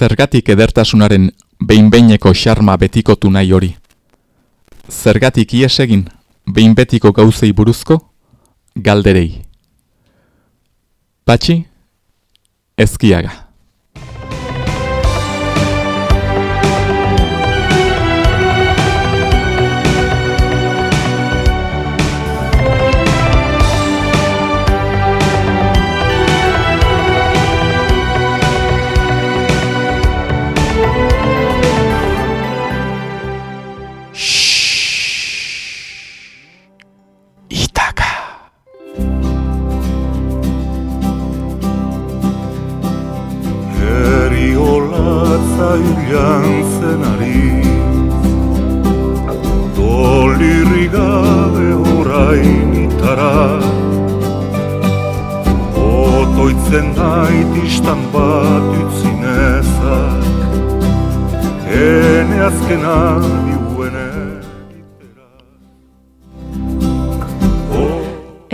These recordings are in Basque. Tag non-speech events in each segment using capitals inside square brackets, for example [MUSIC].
Zergatik edertasunaren behinbeineko xarma betikotu nahi hori? Zergatik iesegin behinbetiko gauzei buruzko galderei? Patxi, ezkiaga.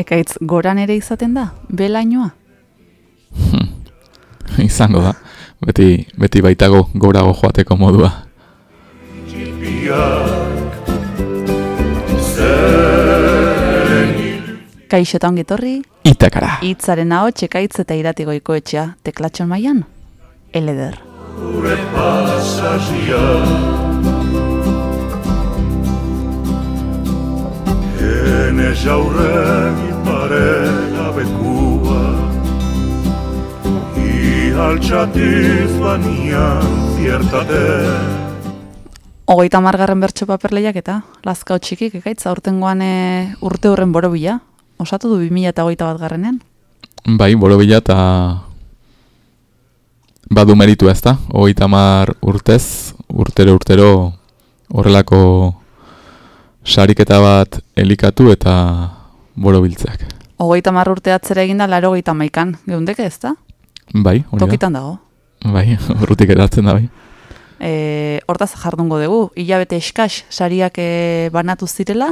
Ekaitz goran ere izaten da, belainoa? Hmm. [LAUGHS] Izango da, beti, beti baitago gorago joateko modua. Kaixo ongi torri? Itakara. Itzaren hau txekaitz eta iratigoiko etxea, teklatxon maian? Eleder. Gure pasazia Hene jaurregi parela bekua Ihaltxatiz banian ziertate Ogeita margarren bertso paperleiak eta lazka txikik ekaitz aurtengoan e, urte horren borobila. Osatu du 2000 eta ogeita bat garrenean? Bai, borobila eta badu meritu ez da. Ogeita mar urtez, urtero urtero horrelako sariketa bat elikatu eta borobiltzeak. Ogeita mar urte atzera eginda, laro geita maikan, geundeke ez da? Bai, hori Tokitan dago. Bai, [LAUGHS] urrutik eratzen da bai. E, hortaz jardungo dugu, hilabete eskaz sariak e, banatu zirela,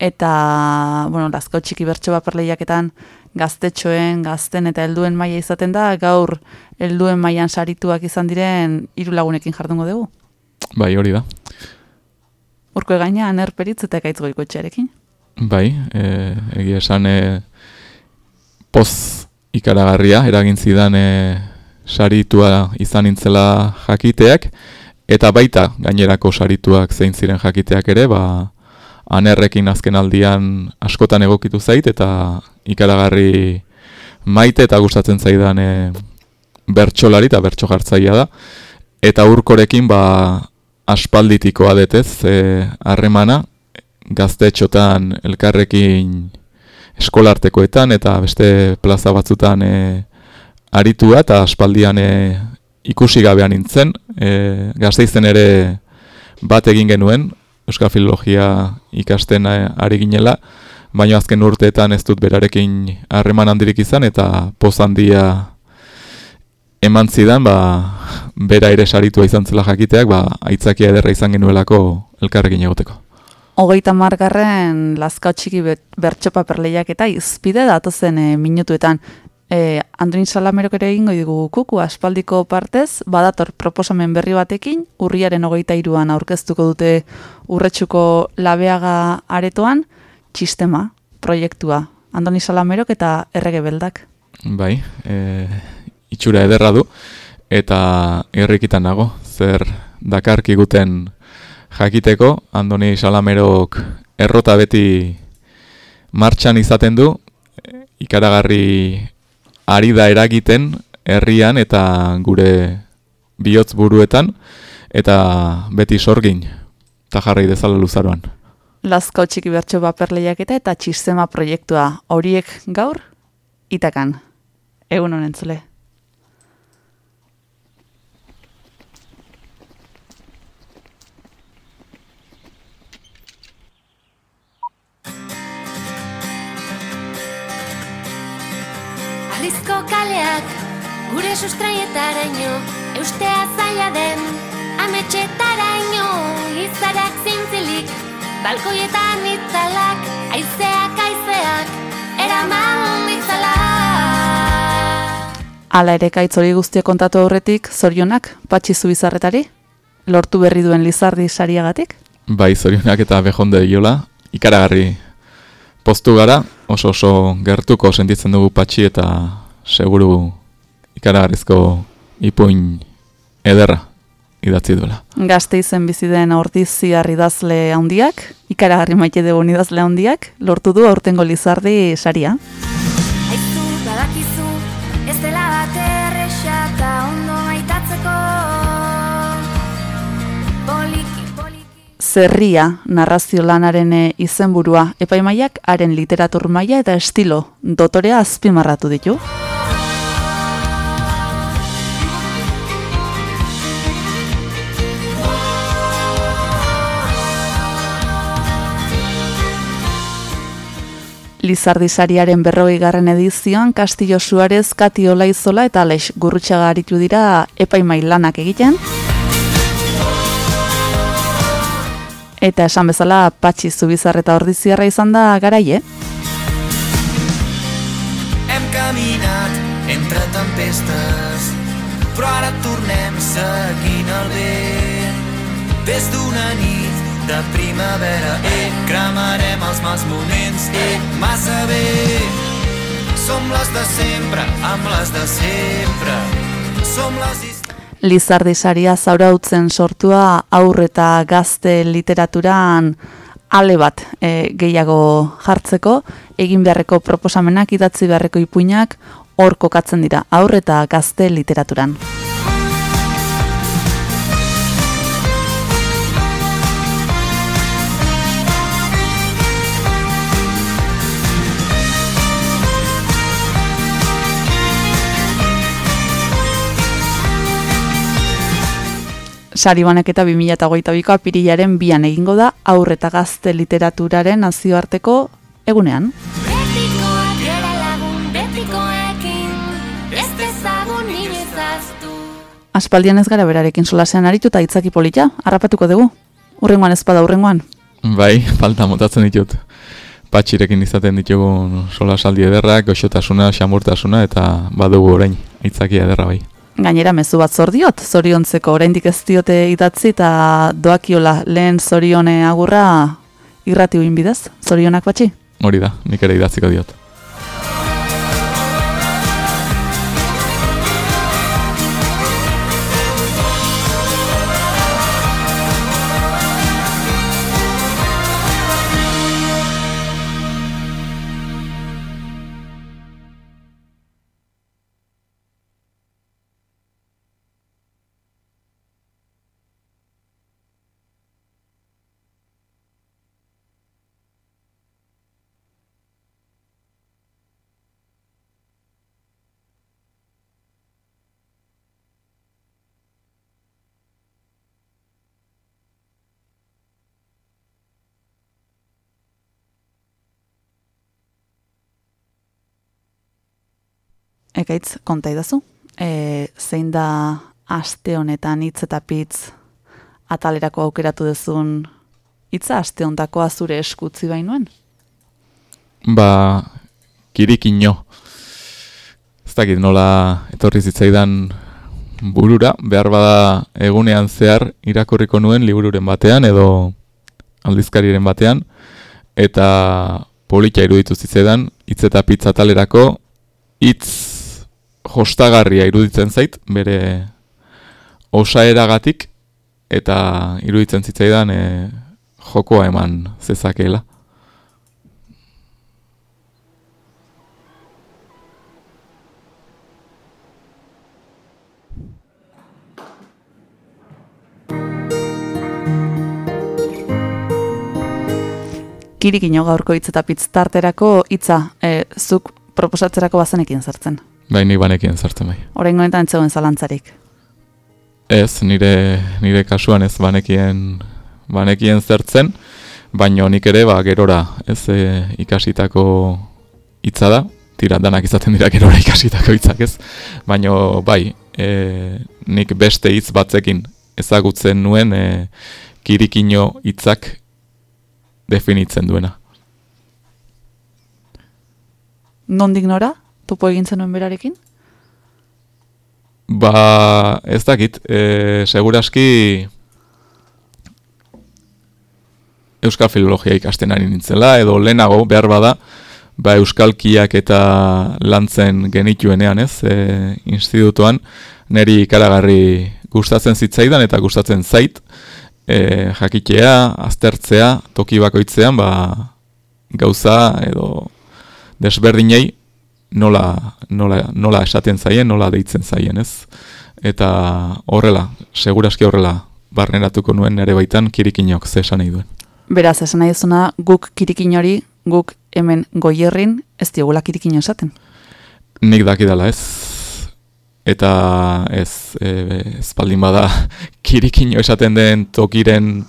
eta, bueno, lazko txiki bertso baperleiaketan gaztetxoen, gazten eta helduen maila izaten da, gaur helduen mailan sarituak izan diren hiru lagunekin jardungo dugu. Bai, hori da. Urko egaina, anerperitz eta gaitz goiko etxearekin. Bai, e, egia esan e, poz ikaragarria, eragin zidan e, saritua izan intzela jakiteak, eta baita gainerako sarituak zein ziren jakiteak ere, ba, anerrekin azken aldian askotan egokitu zait, eta ikaragarri maite eta gustatzen zaidan e, bertxolari eta bertxo jartzaia da. Eta urkorekin ba, aspalditikoa detez, e, harremana, gaztetxotan elkarrekin eskolartekoetan eta beste plaza batzutan e, aritua eta aspaldian e, ikusi gabean nintzen, e, gazteizen ere bat egin genuen, Euskal Filologia ikasten ari ginela, baina azken urteetan ez dut berarekin harreman handirik izan eta poz handia eman zidan, ba, bera ere saritua izan zela jakiteak, ba, aitzakia ederra izan genuelako elkarrekin egoteko. Hogeita margarren lazka txiki bertso paperleiak eta izpide datozen e, minutuetan. E, Andrin Salamerok ere egingo dugu kuku aspaldiko partez, badator proposamen berri batekin, urriaren hogeita iruan aurkeztuko dute urretsuko labeaga aretoan, txistema, proiektua. Andoni Salamerok eta errege beldak. Bai, e, itxura ederra du eta irrikitan nago zer dakarki guten jakiteko Andoni Salamerok errota beti martxan izaten du ikaragarri ari da eragiten herrian eta gure bihotz buruetan eta beti sorgin eta jarri dezala luzaroan. Lazko txiki bertso baperleiak eta eta txistema proiektua horiek gaur itakan. Egun honen zule. Alizko kaleak gure sustraietara ino Eustea zaila den ametxetara ino Izarak zintzilik balkoietan itzalak Aizeak aizeak eraman ditzala Hala ere kaitz hori guztia kontatu aurretik, zorionak, patxi zubizarretari? Lortu berri duen lizardi sariagatik? Bai, zorionak eta behonde diola, ikaragarri postu gara, oso oso gertuko sentitzen dugu patxi eta seguru ikaragarrizko ipuin ederra idatzi duela. Gazte izen bizi den ordiziar idazle handiak, ikaragarri maite dugu idazle handiak, lortu du aurtengo lizardi saria. Aizu badakizu ez dela bat erresa eta ondo maitatzeko Poliki, poliki Zerria narrazio lanaren eh, izenburua epaimaiak haren literatur maila eta estilo dotorea azpimarratu ditu. Lizardi sariaren berrogei garren edizioan Castillo Suarez, Kati Olaizola eta Alex Gurrutxaga aritu dira epaimai lanak egiten. Eta esan bezala patxi zubizar eta ordiziarra izan da garaie. Hem caminat entre tempestes, però ara tornem seguint el vent. Des d'una nit de primavera, eh, cremarem els mals moments, eh, massa bé. Som les de sempre, amb les de sempre. Som les. Lizardi saria zaurautzen sortua aur eta gazte literaturan ale bat e, gehiago jartzeko, egin beharreko proposamenak idatzi beharreko ipuinak hor kokatzen dira aur eta gazte literaturan. Sari banaketa 2008ko apirilaren bian egingo da aur eta gazte literaturaren nazioarteko egunean. Aspaldian ez gara berarekin solasean aritu eta itzaki polita, harrapatuko dugu. Urrengoan ez bada urrengoan. Bai, falta motatzen ditut. Patxirekin izaten ditugun sola saldi ederrak, goxotasuna, xamurtasuna eta badugu orain, aitzakia ederra bai. Gainera mezu bat zor diot, zoriontzeko oraindik ez diote idatzi eta doakiola lehen zorione agurra irrati uin bidez, zorionak batxi. Hori da, nik ere idatziko diot. Ekaitz, konta idazu. E, zein da aste honetan hitz eta pitz atalerako aukeratu duzun hitza aste hontakoa zure eskutzi bainuen? Ba, kirikino. Ez dakit nola etorri zitzaidan burura, behar bada egunean zehar irakurriko nuen libururen batean edo aldizkariren batean, eta polita iruditu zitzaidan, hitz eta pizza talerako, hitz jostagarria iruditzen zait, bere osaeragatik, eta iruditzen zitzaidan e, jokoa eman zezakeela. Kirikino gaurko hitz eta pitz tarterako hitza, e, zuk proposatzerako bazenekin sartzen. Bai, nik banekien sartzen bai. Honetan ez zegoen zalantzarik. Ez, nire, nire kasuan ez banekien, banekien zertzen, baino nik ere ba, gerora ez e, ikasitako hitza da, tira danak izaten dira gerora ikasitako hitzak ez, baino bai, e, nik beste hitz batzekin ezagutzen nuen e, kirikino hitzak definitzen duena. Nondik nora? Topo egin zenuen berarekin? Ba, ez dakit, e, seguraski Euskal Filologia ikasten ari nintzela, edo lehenago behar bada, ba, Euskalkiak eta lantzen genituenean, ez, e, institutuan, niri ikaragarri gustatzen zitzaidan eta gustatzen zait, e, jakitea, aztertzea, toki bakoitzean, ba, gauza edo desberdinei nola, nola, nola esaten zaien, nola deitzen zaien, ez? Eta horrela, seguraski horrela, barneratuko nuen ere baitan kirikinok ze esan nahi duen. Beraz, esan nahi duzuna, guk kirikin hori, guk hemen goierrin, ez diogula kirikin esaten. Nik dakidala ez, eta ez, e, espaldin bada [LAUGHS] kirikino esaten den tokiren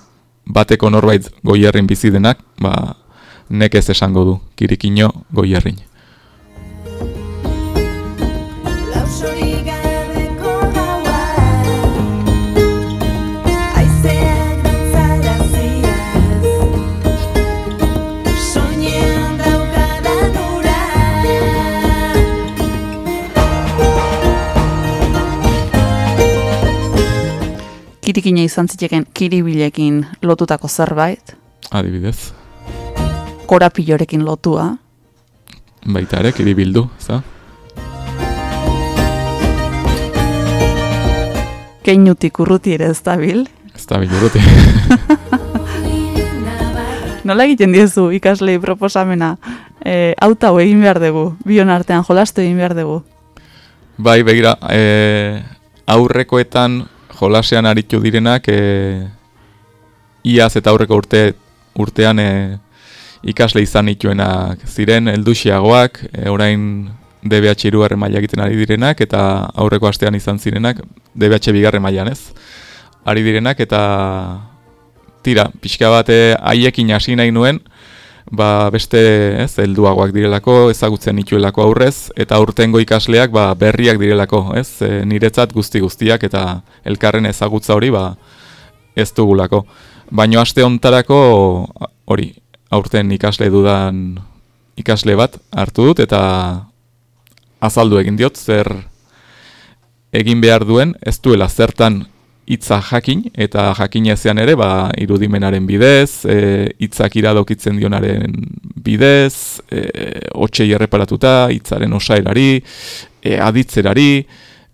bateko norbait goierrin bizi denak, ba, nek ez esango du, kirikino goierrin. Kirikina izan ziteken kiribilekin lotutako zerbait. Adibidez. Korapilorekin lotua. Baita ere, kiribildu, za? Keinutik urruti ere ez dabil. Ez dabil urruti. [LAUGHS] Nola egiten diezu ikaslei proposamena? E, auta egin behar dugu, bion artean jolastu egin behar dugu. Bai, begira, e, aurrekoetan jolasean aritu direnak e, iaz eta aurreko urte, urtean e, ikasle izan ituenak ziren helduxiagoak, e, orain DBH irugarren maila egiten ari direnak eta aurreko astean izan zirenak DBH bigarren mailan ez. Ari direnak eta tira, pixka bate haiekin hasi nahi nuen, ba beste, ez, helduagoak direlako, ezagutzen dituelako aurrez eta urtengo ikasleak ba, berriak direlako, ez? E, niretzat guzti guztiak eta elkarren ezagutza hori ba ez dugulako. Baino aste hontarako hori, aurten ikasle dudan ikasle bat hartu dut eta azaldu egin diot zer egin behar duen, ez duela zertan hitza jakin eta jakin ezean ere ba irudimenaren bidez, e, hitzak iradokitzen dionaren bidez, eh otsei erreparatuta hitzaren osaerari, e, aditzerari,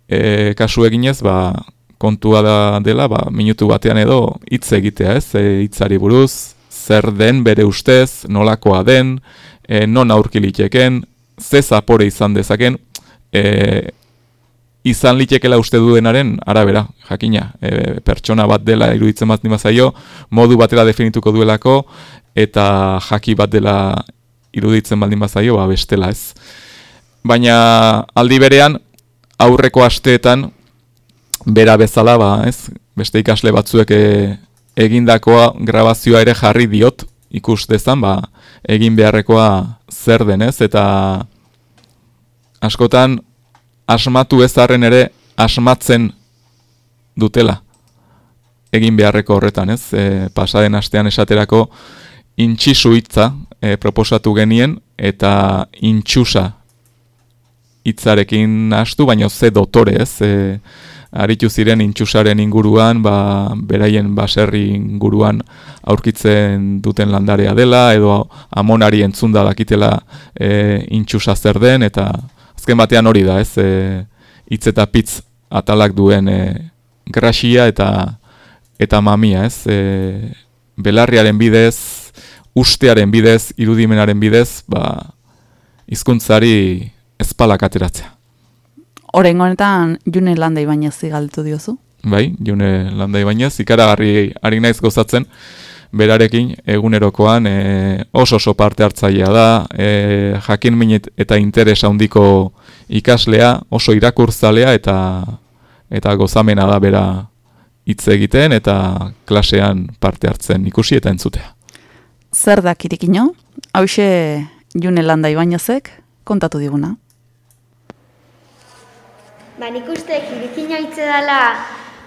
e, kasu eginez ba kontua da dela ba minutu batean edo hitz egitea, ez? E, hitzari buruz zer den bere ustez, nolakoa den, e, non aurkiliteken, ze zapore izan dezaken, e, izan litekela uste duenaren arabera, jakina, e, pertsona bat dela iruditzen bat nima zaio, modu batera definituko duelako, eta jaki bat dela iruditzen baldin bazaio, ba bestela ez. Baina aldi berean, aurreko asteetan, bera bezala, ba, ez, beste ikasle batzuek e, egindakoa grabazioa ere jarri diot, ikus dezan, ba, egin beharrekoa zer denez, eta askotan, asmatu ezarren ere asmatzen dutela egin beharreko horretan, ez? E, pasaden astean esaterako intxisu hitza e, proposatu genien eta intxusa hitzarekin hastu, baina ze dotore, ez? E, aritu ziren intxusaren inguruan, ba, beraien baserri inguruan aurkitzen duten landarea dela, edo amonari entzunda dakitela e, intxusa zer den, eta azken batean hori da, ez, e, hitz eta pitz atalak duen e, graxia eta eta mamia, ez, e, belarriaren bidez, ustearen bidez, irudimenaren bidez, ba, hizkuntzari ezpalak ateratzea. Horen honetan, June Landa Ibañez zigaltu diozu? Bai, June Landa Ibañez, ikaragarri ari naiz gozatzen, berarekin egunerokoan e, oso oso parte hartzailea da, e, jakin minet eta interes handiko ikaslea, oso irakurtzalea eta eta gozamena da bera hitz egiten eta klasean parte hartzen ikusi eta entzutea. Zer da kirikino? Hauxe June Landa Ibañezek kontatu diguna. Ba, nik uste kirikino hitze dela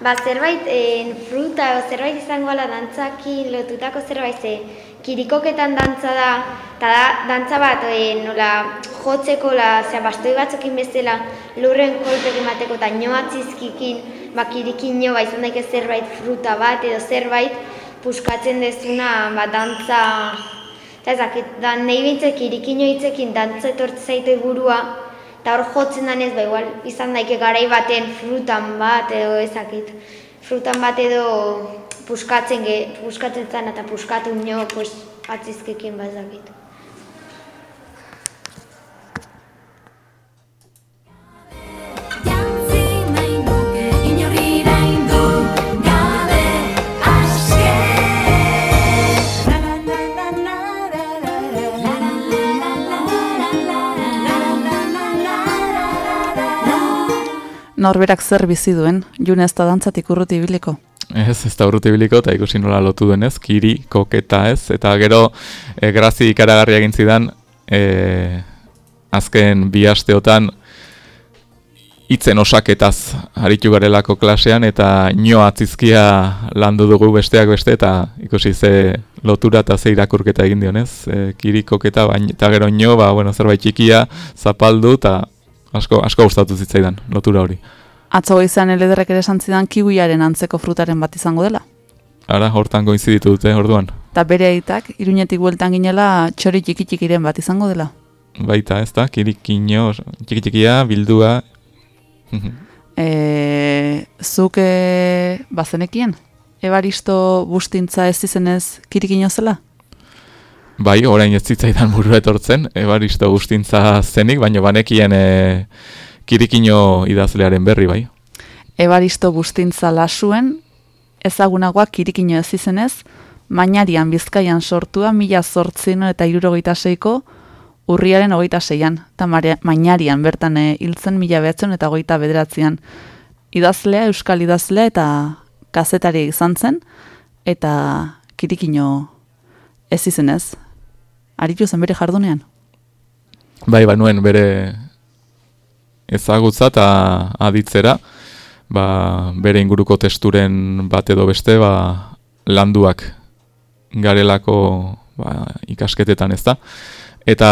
ba, zerbait, e, fruta, zerbait izango ala dantzakin lotutako zerbait, ze, kirikoketan dantza da, eta da, dantza bat, e, nola, jotzeko, la, zera, bastoi batzukin bezala, lurren kolpek emateko, eta nioatzizkikin, ba, kirikino, ba, izan daik zerbait fruta bat, edo zerbait, puskatzen dezuna, ba, dantza, eta ezakit, da, nahi bintzek kirikino hitzekin dantza etortze burua, eta hor jotzen danez, ba, igual, izan daike garai baten frutan bat, edo ezakit, frutan bat edo puskatzen, ge, puskatzen zan eta puskatu nio, pues, atzizkekin bazakit. Norberak zer bizi duen, june ez da dantzatik urruti ibiliko. Ez, ez da urruti biliko, eta ikusi nola lotu denez, kiri, koketa ez, eta gero e, grazi ikaragarria egin zidan, e, azken bi asteotan hitzen osaketaz aritu garelako klasean, eta nio atzizkia landu dugu besteak beste, eta ikusi ze lotura eta ze irakurketa egin dionez, e, kiri, koketa, bain, eta gero nio, ba, bueno, zerbait txikia, zapaldu, eta asko, asko gustatu zitzaidan, lotura hori. Atzo izan elederrek ere esan zidan kiwiaren antzeko frutaren bat izango dela. Ara, hortan goinziditu dute, orduan. Eta bere aitak, iruñetik bueltan ginela txori txiki txikiren bat izango dela. Baita, ez da, kirikino, txiki txikia, bildua. [LAUGHS] E, zuk e, bazenekien? Ebaristo bustintza ez izenez kirikino zela? Bai, orain ez zitzaidan burua etortzen, ebaristo guztintza zenik, baina banekien e, kirikino idazlearen berri, bai. Ebaristo bustintza lasuen, ezagunagoak kirikino ez izenez, mainarian bizkaian sortua mila zortzino eta irurogeita seiko urriaren hogeita seian, eta mainarian bertan e, hiltzen mila behatzen eta hogeita bederatzean. Idazlea, euskal idazlea eta kazetari izan zen, eta kirikino ez izenez. Aritu zen bere jardunean. Bai, banuen bere ezagutza eta aditzera, ba, bere inguruko testuren bat edo beste, ba, landuak garelako ba, ikasketetan ez da. Eta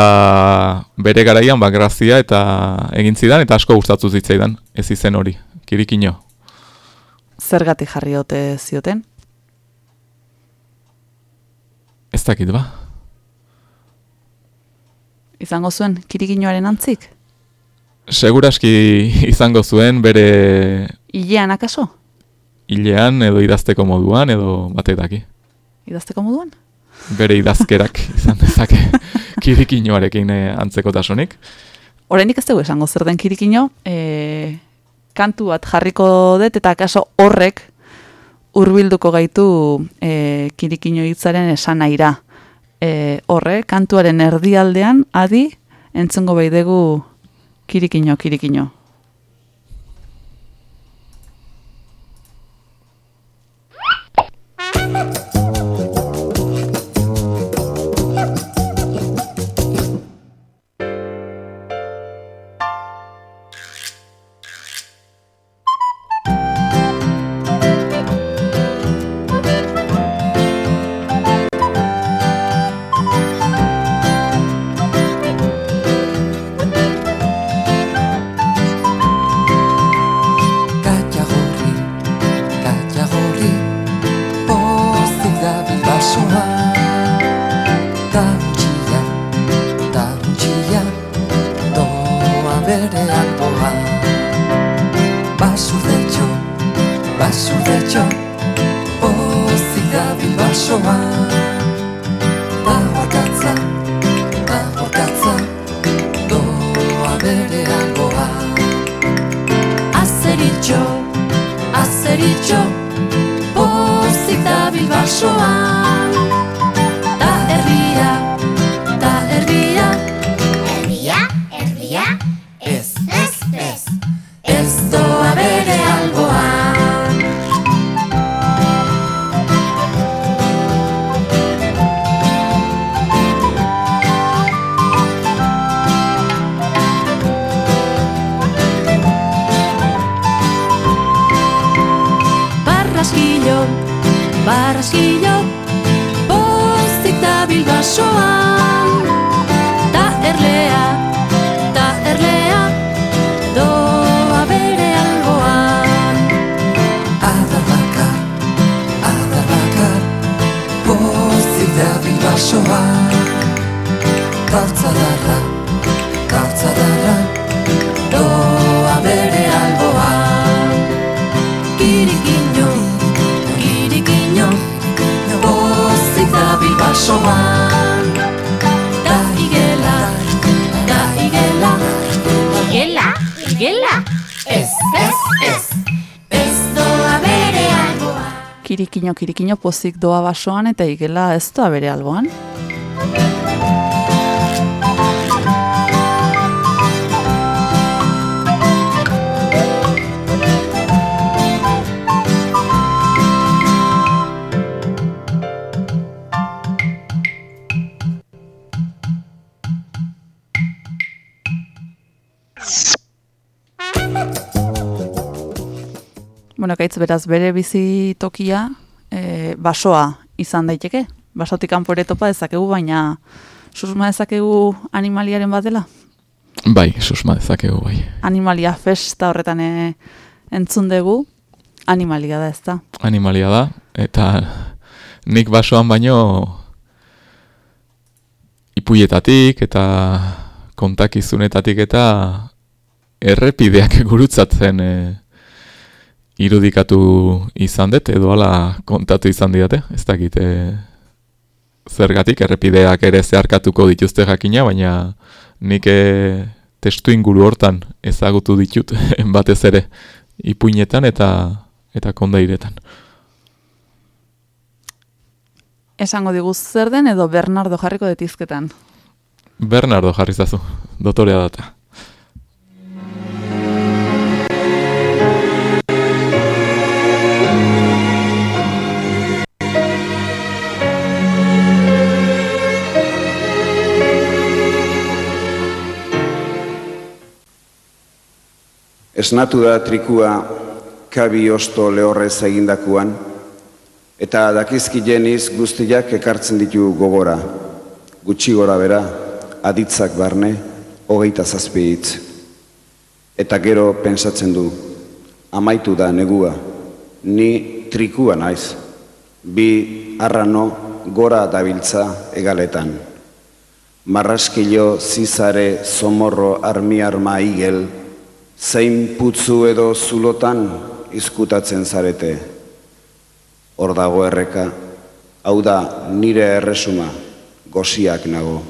bere garaian ba, grazia eta egin zidan, eta asko gustatu zitzaidan, ez izen hori, kirikino. Zergatik jarri ote zioten? Ez dakit ba. Izango zuen kirikinoaren antzik? Seguraski izango zuen bere Ilean akaso? hilean edo idazteko moduan edo batek daki. Idazteko moduan? Bere idazkerak [LAUGHS] izan dezake kirikinoarekin eh, antzekotasunik. Oraindik ez dugu esango zer den kirikino, e, kantu bat jarriko dut eta akaso horrek hurbilduko gaitu e, kirikino hitzaren esanaira. E, horre, kantuaren erdialdean, adi, entzungo dugu kirikino, kirikino. 说啊。Dabil basoan Galtzadarra, Kirikino, kirikino pozik doa basoan eta igela ez doa bere alboan. Bueno, kaitz beraz bere bizi tokia e, basoa izan daiteke. Basotik kanpo ere topa dezakegu, baina susma dezakegu animaliaren bat dela? Bai, susma dezakegu, bai. Animalia festa horretan e, entzun dugu, animalia da ez da. Animalia da, eta nik basoan baino ipuietatik eta kontakizunetatik eta errepideak [LAUGHS] gurutzatzen e, irudikatu izan dut, edo ala kontatu izan didate, ez dakit e, zergatik, errepideak ere zeharkatuko dituzte jakina, baina nik e, testu inguru hortan ezagutu ditut, [LAUGHS] batez ere, ipuinetan eta eta kondairetan. Esango digu zer den edo Bernardo jarriko detizketan. Bernardo jarri zazu, dotorea data. Esnatu da trikua kabi osto lehorrez egindakuan, eta dakizki jeniz guztiak ekartzen ditu gogora, gutxi gora bera, aditzak barne, hogeita zazpi hitz. Eta gero pensatzen du, amaitu da negua, ni trikua naiz, bi arrano gora dabiltza egaletan. Marraskilo zizare zomorro armi arma igel, zein putzu edo zulotan izkutatzen zarete. Hor dago erreka, hau da nire erresuma, gosiak nago.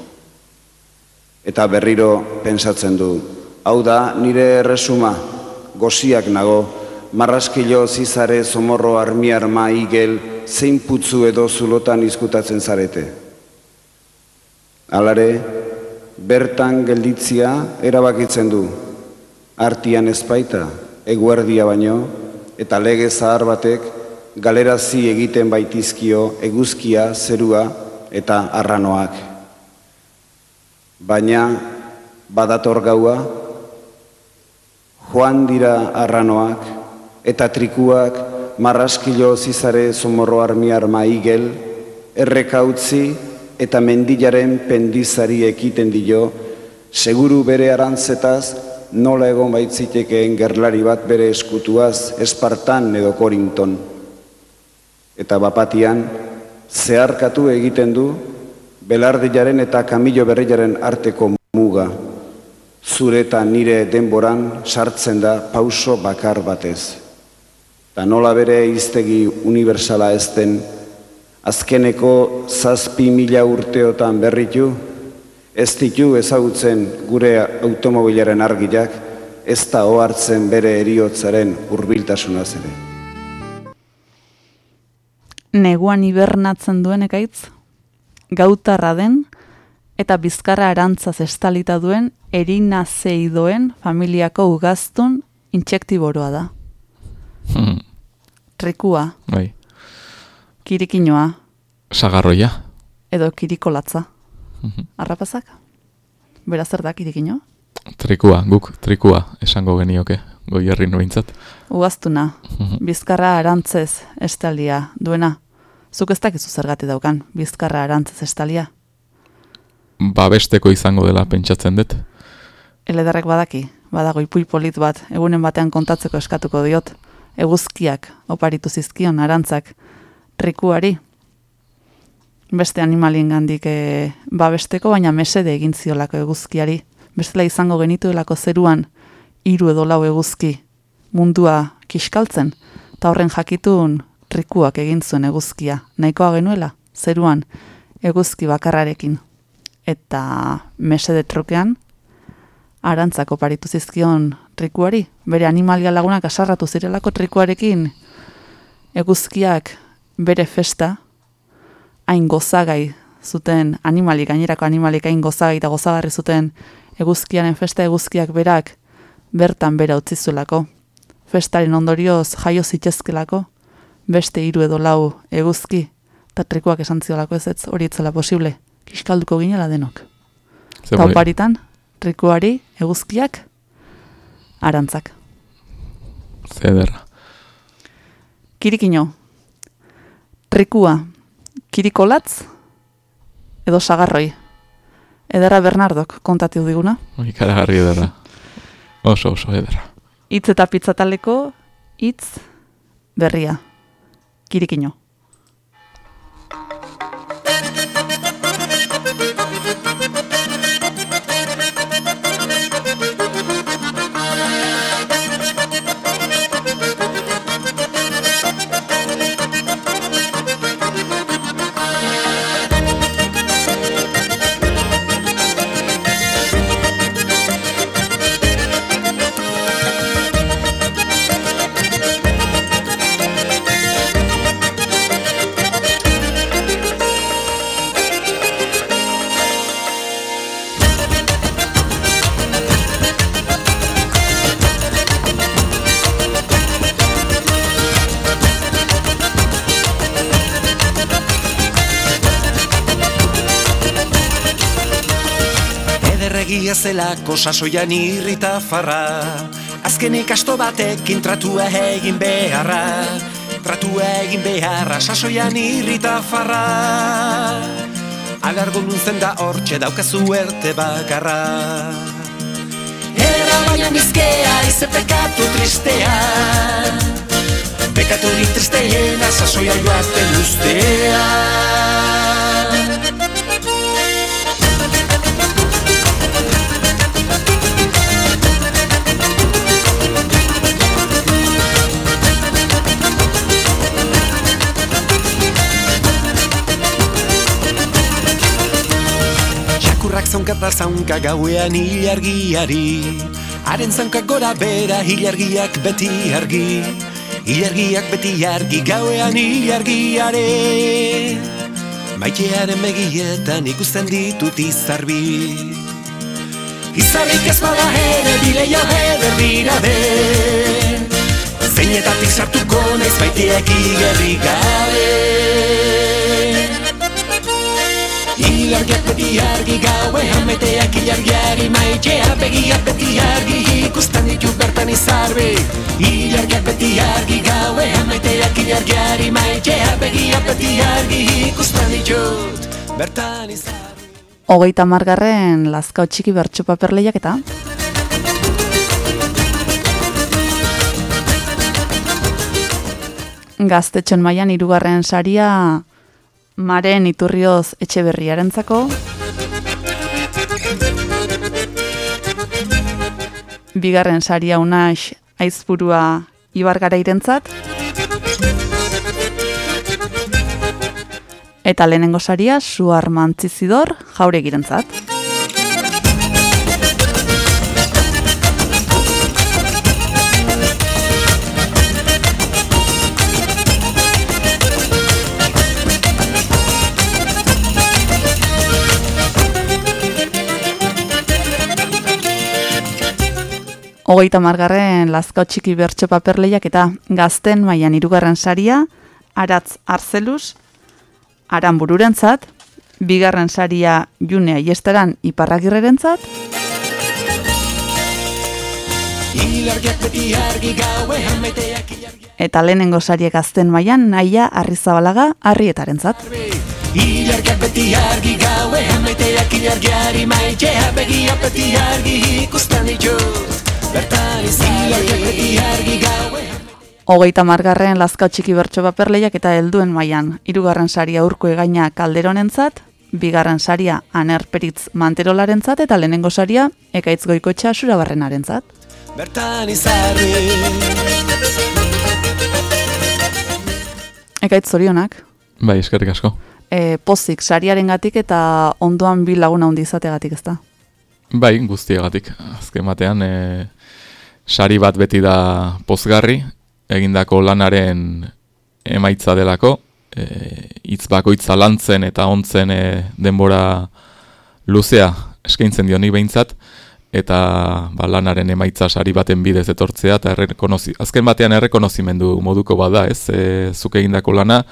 Eta berriro pensatzen du, hau da nire erresuma, gosiak nago, marraskilo zizare zomorro armi arma igel, zein putzu edo zulotan izkutatzen zarete. Alare, bertan gelditzia erabakitzen du, artian ezpaita, eguerdia baino, eta lege zahar batek galerazi egiten baitizkio eguzkia, zerua eta arranoak. Baina badator gaua, joan dira arranoak eta trikuak marraskilo zizare zomorro armi arma igel, erreka utzi eta mendilaren pendizari ekiten dio, seguru bere arantzetaz nola egon baitzitekeen gerlari bat bere eskutuaz Espartan edo Korinton. Eta bapatian, zeharkatu egiten du, belardilaren eta kamilo berriaren arteko muga. Zure eta nire denboran sartzen da pauso bakar batez. Ta nola bere iztegi universala ez den, azkeneko zazpi mila urteotan berritu, ez ditu ezagutzen gure automobilaren argiak, ez da ohartzen bere eriotzaren hurbiltasunaz ere. Neguan hibernatzen duen ekaitz, gautarra den eta bizkarra arantzaz estalita duen erina zeidoen familiako ugaztun intsektiboroa da. Hmm, Trikua, bai, kirikinoa sagarroia. edo kirikolatza. Arrapazak? Beraz zer da kirikino? Trikua, guk trikua esango genioke, goierri nointzat. Ugaztuna, Mhm. bizkarra arantzez estalia duena, Zuk ez dakizu zergati daukan, bizkarra arantzez estalia. Babesteko izango dela pentsatzen dut. Elederrek badaki, badago ipui polit bat, egunen batean kontatzeko eskatuko diot. Eguzkiak, oparitu zizkion, arantzak, trikuari. Beste animalien gandik e, babesteko, baina mesede egin ziolako eguzkiari. Bestela izango genituelako zeruan, hiru edo lau eguzki, mundua kiskaltzen, eta horren jakitun trikuak egin zuen eguzkia. Nahikoa genuela, zeruan, eguzki bakarrarekin. Eta mesede trukean, arantzako paritu zizkion trikuari, bere animalia lagunak asarratu zirelako trikuarekin, eguzkiak bere festa, hain gozagai zuten animalik, gainerako animalik hain gozagai eta gozagarri zuten eguzkiaren festa eguzkiak berak bertan bera utzi zuelako. Festaren ondorioz jaio zitezkelako, beste hiru edo lau eguzki, eta trikuak esan ziolako ez ez hori etzela posible, kiskalduko ginela denok. Eta oparitan, trikuari, eguzkiak, arantzak. ze ederra. Kirikino, trikua, kirikolatz, edo sagarroi. Ederra Bernardok kontatu diguna. Ikaragarri ederra. Oso, oso ederra. Hitz eta pizzataleko hitz berria. Kirikino. Zelako sasoian irrita farra. Azkenik asto batekin tratua egin beharra. Tratua egin beharra sasoian irrita farra. Alargo nuntzen da hortxe daukazu erte bakarra. Era baina bizkea ize pekatu tristea. Pekaturik tristeena sasoia joaten ustea Txakurrak zaunkata zaunka gauean ilargiari Haren zaunkak gora bera ilargiak beti argi. Ilargiak beti argi gauean ilargiare Maitearen begietan ikusten ditut izarbi. Izarrik ez bada ere bileia eder dira de Zeinetatik sartuko naiz baiteak igerri gabe Ilargiak beti argi gauean meteak ilargiari maitxea begiak beti argi ikusten ditu bertan izarbi Ilargiak beti argi gauean meteak ilargiari maitxea begiak beti argi ikusten ditut bertan izarbi Hogeita margarren lazkao txiki bertso paperleiak eta gaztetxon mailan hirugarren saria maren iturrioz etxe berriarentzako bigarren saria unax aizpurua ibargara irentzat eta lehenengo saria suar mantzizidor jauregirentzat. Hogeita margarren lazkao txiki bertso paperleiak eta gazten mailan hirugarren saria, aratz arzeluz, aran bururentzat, bigarren saria junea iestaran iparragirrerentzat, Eta lehenengo sariek azten mailan naia arrizabalaga harrietarentzat. Ilargiak beti argi gauean maiteak ilargiari maitea begia beti argi ikusten ditut Bertan argi gauean Hogeita margarren lazkau txiki bertso paperleiak eta helduen mailan. Hirugarren saria urko egaina kalderonentzat, bigarren saria anerperitz manterolarentzat eta lehenengo saria ekaitz goikoetxa surabarrenarentzat. Bertan izarri Ekaitz zorionak, Bai, eskerrik asko. e, pozik sariarengatik eta ondoan bi laguna handi izategatik ezta. Bai, guztiagatik. Azken batean, e, sari bat beti da pozgarri, egindako lanaren emaitza delako, e, hitz bakoitza lantzen eta ontzen e, denbora luzea eskaintzen dio nik behintzat, eta ba, lanaren emaitza sari baten bidez etortzea, eta errekonozi, azken batean errekonozimendu moduko bada, ez, e, zuk egindako lana,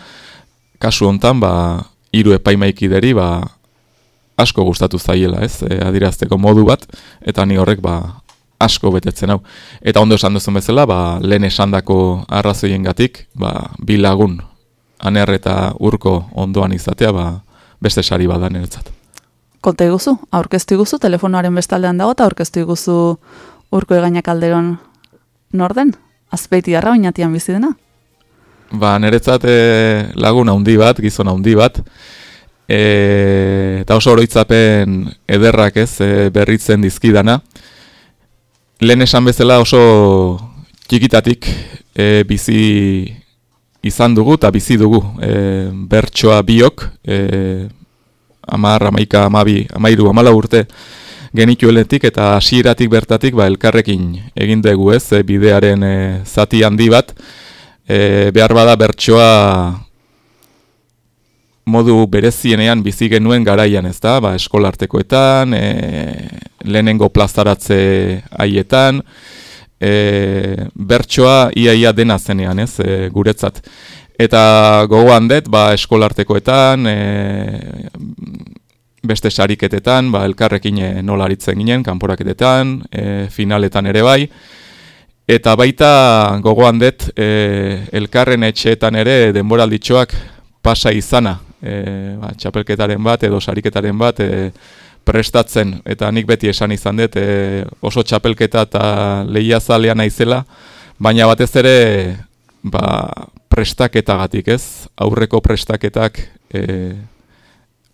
kasu hontan, ba, hiru epaimaikideri, ba, asko gustatu zaiela, ez, e, adirazteko modu bat, eta ni horrek, ba, asko betetzen hau. Eta ondo esan duzun bezala, ba, lehen esandako arrazoiengatik, ba, bi lagun, aner eta urko ondoan izatea, ba, beste sari bada niretzat. Konta iguzu, aurkeztu iguzu, telefonoaren bestaldean dago eta aurkeztu iguzu urko egainak alderon norden? Azpeiti arra oinatian bizi dena? Ba, niretzat e, lagun handi bat, gizon handi bat, e, eta oso oroitzapen ederrak ez e, berritzen dizkidana. Lehen esan bezala oso txikitatik e, bizi izan dugu eta bizi dugu. E, bertsoa biok, e, amar, amaika, amabi, amairu, amala urte genitueletik eta hasieratik bertatik ba, elkarrekin egin dugu ez, e, bidearen e, zati handi bat, e, behar bada bertsoa modu berezienean bizi genuen garaian, ez da, ba, eskolartekoetan, e, lehenengo plazaratze haietan, e, bertsoa iaia dena zenean, ez, e, guretzat. Eta gogoan dut, ba, eskolartekoetan, e, beste sariketetan, ba, elkarrekin e, nola aritzen ginen, kanporaketetan, e, finaletan ere bai, Eta baita gogoan dut e, elkarren etxeetan ere denboralditxoak pasa izana, e, ba, txapelketaren bat edo sariketaren bat e, prestatzen, eta nik beti esan izan dut e, oso txapelketa eta lehia zalea naizela, baina batez ere ba, prestaketagatik ez, aurreko prestaketak e,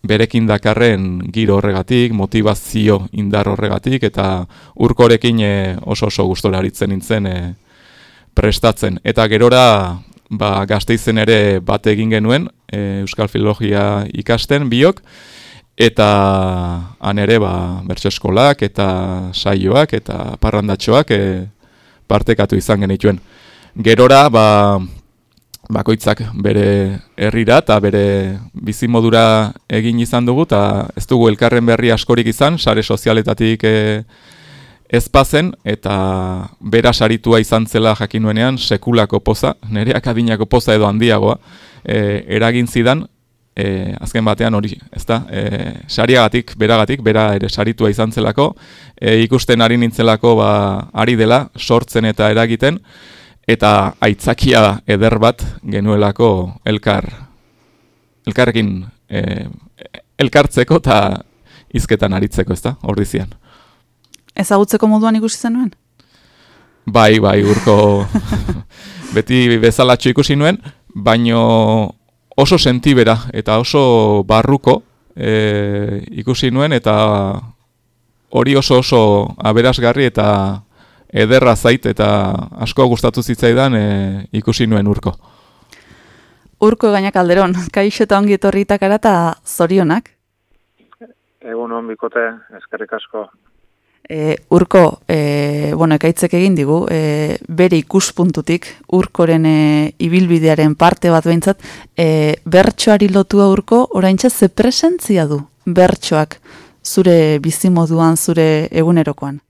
berekin dakarren giro horregatik, motivazio indar horregatik, eta urkorekin e, oso oso gustora aritzen nintzen e, prestatzen. Eta gerora ba, gazteizen ere bat egin genuen, e, Euskal Filologia ikasten biok, eta han ere ba, bertso eskolak eta saioak eta parrandatxoak e, partekatu izan genituen. Gerora, ba, bakoitzak bere herrira eta bere bizimodura egin izan dugu eta ez dugu elkarren berri askorik izan, sare sozialetatik e, ez pazen eta bera saritua izan zela jakin sekulako poza, nereak adinako poza edo handiagoa e, eragin zidan, e, azken batean hori, ezta? E, sariagatik, beragatik, bera ere saritua izan zelako, e, ikusten ari nintzelako ba, ari dela, sortzen eta eragiten, eta aitzakia eder bat genuelako elkar elkarrekin e, elkartzeko eta hizketan aritzeko, ezta? Ordizian. Ezagutzeko moduan ikusi zenuen? Bai, bai, urko [LAUGHS] beti bezalatxo ikusi nuen, baino oso sentibera eta oso barruko e, ikusi nuen eta hori oso oso aberasgarri eta ederra zait eta asko gustatu zitzaidan e, ikusi nuen urko. Urko gainak alderon, [LAUGHS] kaixo eta ongi etorritak ara eta zorionak. Egun hon bikote, eskerrik asko. E, urko, e, bueno, ekaitzek egin digu, e, bere ikuspuntutik, urkoren e, ibilbidearen parte bat behintzat, e, bertsoari lotua urko, oraintza ze presentzia du bertsoak zure bizimoduan, zure egunerokoan?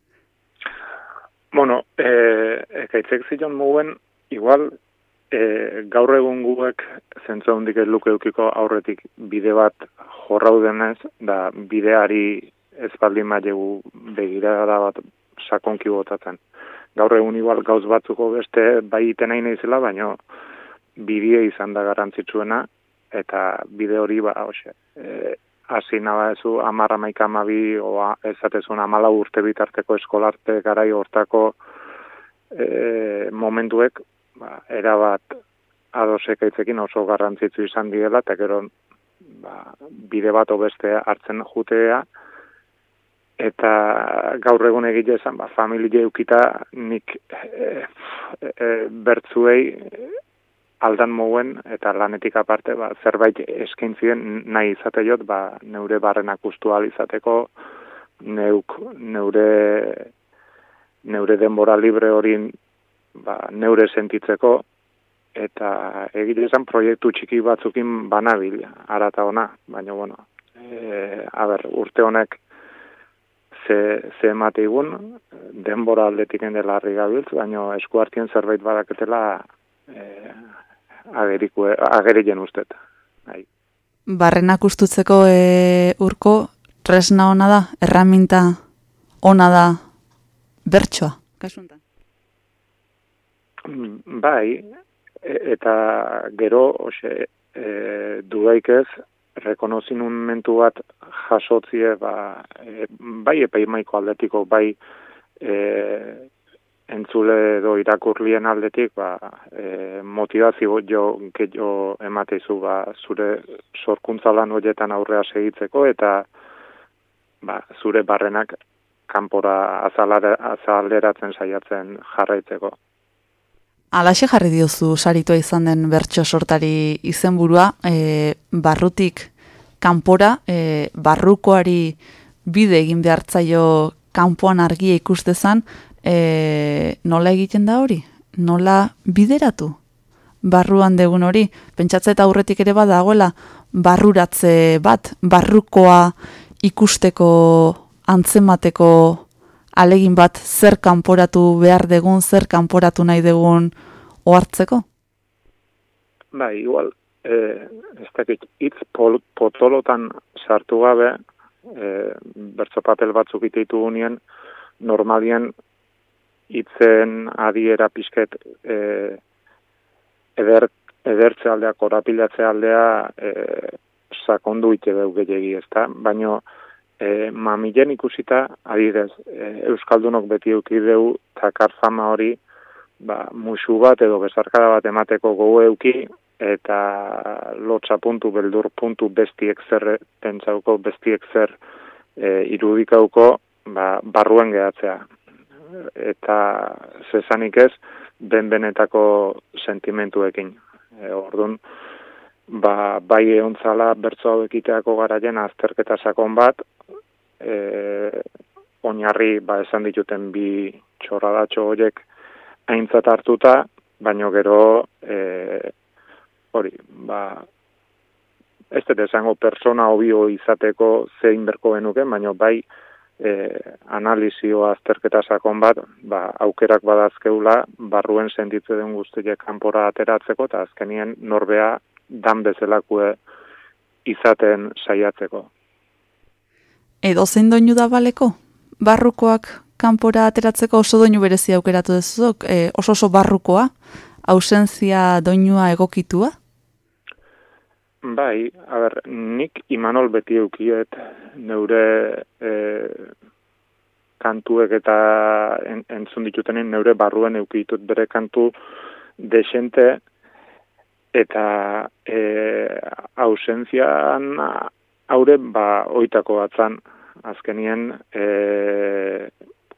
Bueno, e, ekaitzek zion muguen, igual, e, gaur egun guek zentzu handik ez luke aurretik bide bat jorrau denez, da bideari ez baldin mailegu begirada bat sakonki botatzen. gaur egun igual gauz batzuko beste bai iten nahi naizela, baino bidea izan da garrantzitsuena, eta bide hori ba, hoxe, e, hasi naba ezu amar amaika amabi, oa ezatezun amala urte bitarteko eskolarte garai hortako e, momentuek, ba, erabat adosek aitzekin oso garrantzitsu izan diela, eta gero ba, bide bat obeste hartzen jutea, eta gaur egun egite esan, ba, familie eukita nik e, e, bertzuei aldan mouen eta lanetik aparte ba, zerbait eskaintzien nahi izate jot, ba, neure barrenak ustu ahal izateko, neuk, neure, neure denbora libre hori ba, neure sentitzeko, eta egite esan proiektu txiki batzukin banabil, arata ona, baina bueno, e, a ber, urte honek ze, ze emate igun, denbora aldetik dela harri gabiltz, baina eskuartien zerbait badaketela e, agerikue, agerien ustet. Bai. Barrenak ustutzeko e, urko tresna ona da, erraminta ona da bertsoa. Kasuntan. Bai, e- eta gero, ose, e, dudaik ez, rekonozinumentu bat jasotzie, ba, e, bai epaimaiko aldetiko, bai e, entzule edo irakurlien aldetik, ba, e, motivazio jo, jo emateizu, ba, zure sorkuntza lan horietan aurrea segitzeko, eta ba, zure barrenak kanpora azalare, azaleratzen saiatzen jarraitzeko. Alaxe jarri diozu saritua izan den bertso sortari izenburua, e, barrutik kanpora, e, barrukoari bide egin behartzaio kanpoan argia ikustezan, e, nola egiten da hori? Nola bideratu? Barruan degun hori, pentsatze eta aurretik ere badagoela, barruratze bat, barrukoa ikusteko antzemateko alegin bat zer kanporatu behar degun, zer kanporatu nahi degun ohartzeko? Bai, igual, eh, ez dakit, hitz pol, potolotan sartu gabe, eh, bertso papel batzuk iteitu unien, normalien hitzen adiera pixket eh, eder, edertze aldea, korapilatze aldea eh, sakondu ite deu gehiagi, ezta? Baino, e, mamilen ikusita, adidez, e, Euskaldunok beti eukideu takar fama hori, ba, musu bat edo bezarkada bat emateko gogo euki, eta lotxa puntu, beldur puntu bestiek zer, pentsauko bestiek zer e, irudikauko, ba, barruen gehatzea. Eta zesanik ez, benbenetako sentimentuekin. E, orduan, ba, bai eontzala bertso hau ekiteako garaien azterketa sakon bat, e, oinarri ba, esan dituten bi txorradatxo horiek aintzat hartuta, baino gero e, hori, ba, ez dut esango persona obio izateko zein berko genuke, baino bai e, analizio azterketa sakon bat, ba, aukerak badazkeula, barruen sentitze den guztiek kanpora ateratzeko, eta azkenien norbea dan bezalakue izaten saiatzeko. Edo zein doinu da baleko? Barrukoak kanpora ateratzeko oso doinu berezi aukeratu dezuzok, e, oso oso barrukoa, ausentzia doinua egokitua? Bai, a ber, nik Imanol beti eukiet neure e, kantuek eta en, entzun ditutenen neure barruen eukitut bere kantu desente eta e, ausentzian haure ba oitako batzan azkenien e,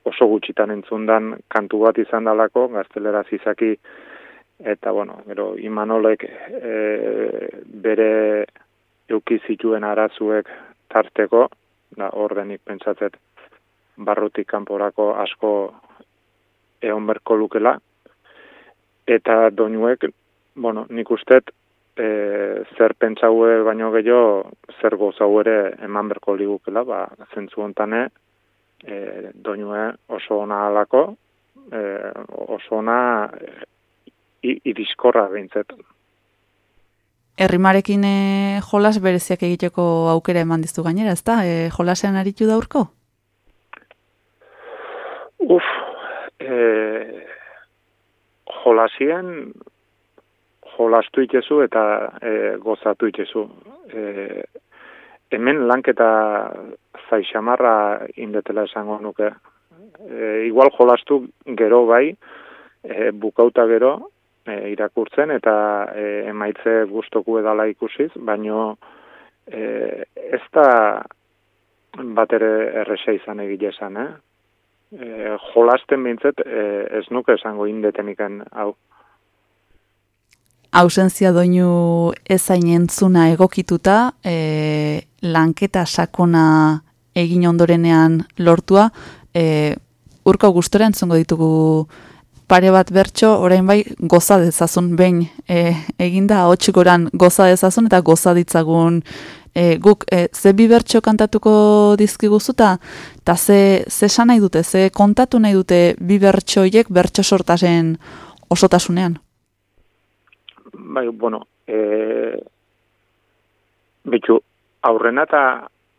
oso gutxitan entzundan kantu bat izan dalako gaztelera zizaki eta bueno, gero Imanolek e, bere euki zituen arazuek tarteko, da ordenik pentsatzet barrutik kanporako asko egon berko lukela, eta doinuek, bueno, nik ustet, e, zer pentsaue baino gehiago, zer gozau ere eman berko ligukela, ba, zentzu ontane, e, doinue oso ona alako, e, oso ona e, iriskorra behintzet. Errimarekin e, jolas bereziak egiteko aukera eman diztu gainera, ezta? E, jolasean aritu da urko? Uf, e, jolasien jolastu itezu eta e, gozatu itezu. E, hemen lanketa zaixamarra indetela esango nuke. E, igual jolastu gero bai, e, bukauta gero e, irakurtzen eta e, emaitze gustoku edala ikusiz, baino e, ez da bat ere erresa izan egile esan, eh? E, jolasten bintzet, e, ez nuke esango indeteniken hau. Ausentzia doinu ezain entzuna egokituta, e, lanketa sakona egin ondorenean lortua, e, urko gustora entzungo ditugu pare bat bertso, orain bai goza dezazun behin e, eginda, hotxik goran goza dezazun eta goza ditzagun e, guk e, ze bi bertso kantatuko dizkiguzuta, eta ze, ze nahi dute, ze kontatu nahi dute bi bertsoiek bertso sortasen osotasunean. Bai, bueno, e, bitu, aurrena eta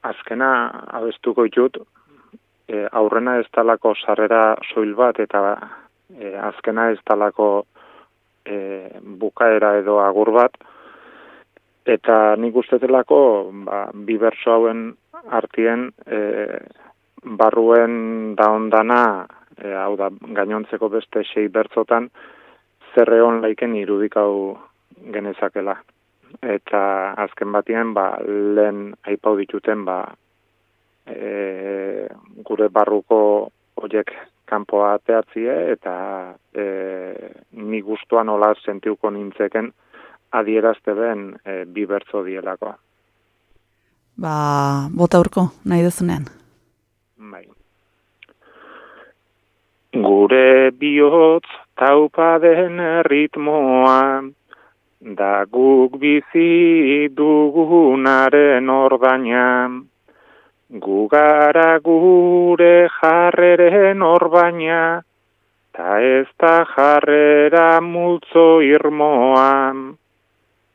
azkena abestuko ditut, e, aurrena ez talako sarrera soil bat eta e, azkena ez talako e, bukaera edo agur bat, eta nik ustetelako ba, bi berso hauen artien e, barruen da ondana, e, hau da, gainontzeko beste sei bertzotan, zerre hon laiken irudikau genezakela. Eta azken batien, ba, lehen aipau dituten, ba, e, gure barruko horiek kanpoa ateatzie, eta e, ni gustuan hola sentiuko nintzeken adierazte ben e, bi bertzo dielako. Ba, bota urko, nahi dezunean. Bai. Gure bihotz taupa den ritmoa, da guk bizi dugunaren ordaina. Gugara gure jarreren orbaina, ta ez da jarrera multzo irmoan.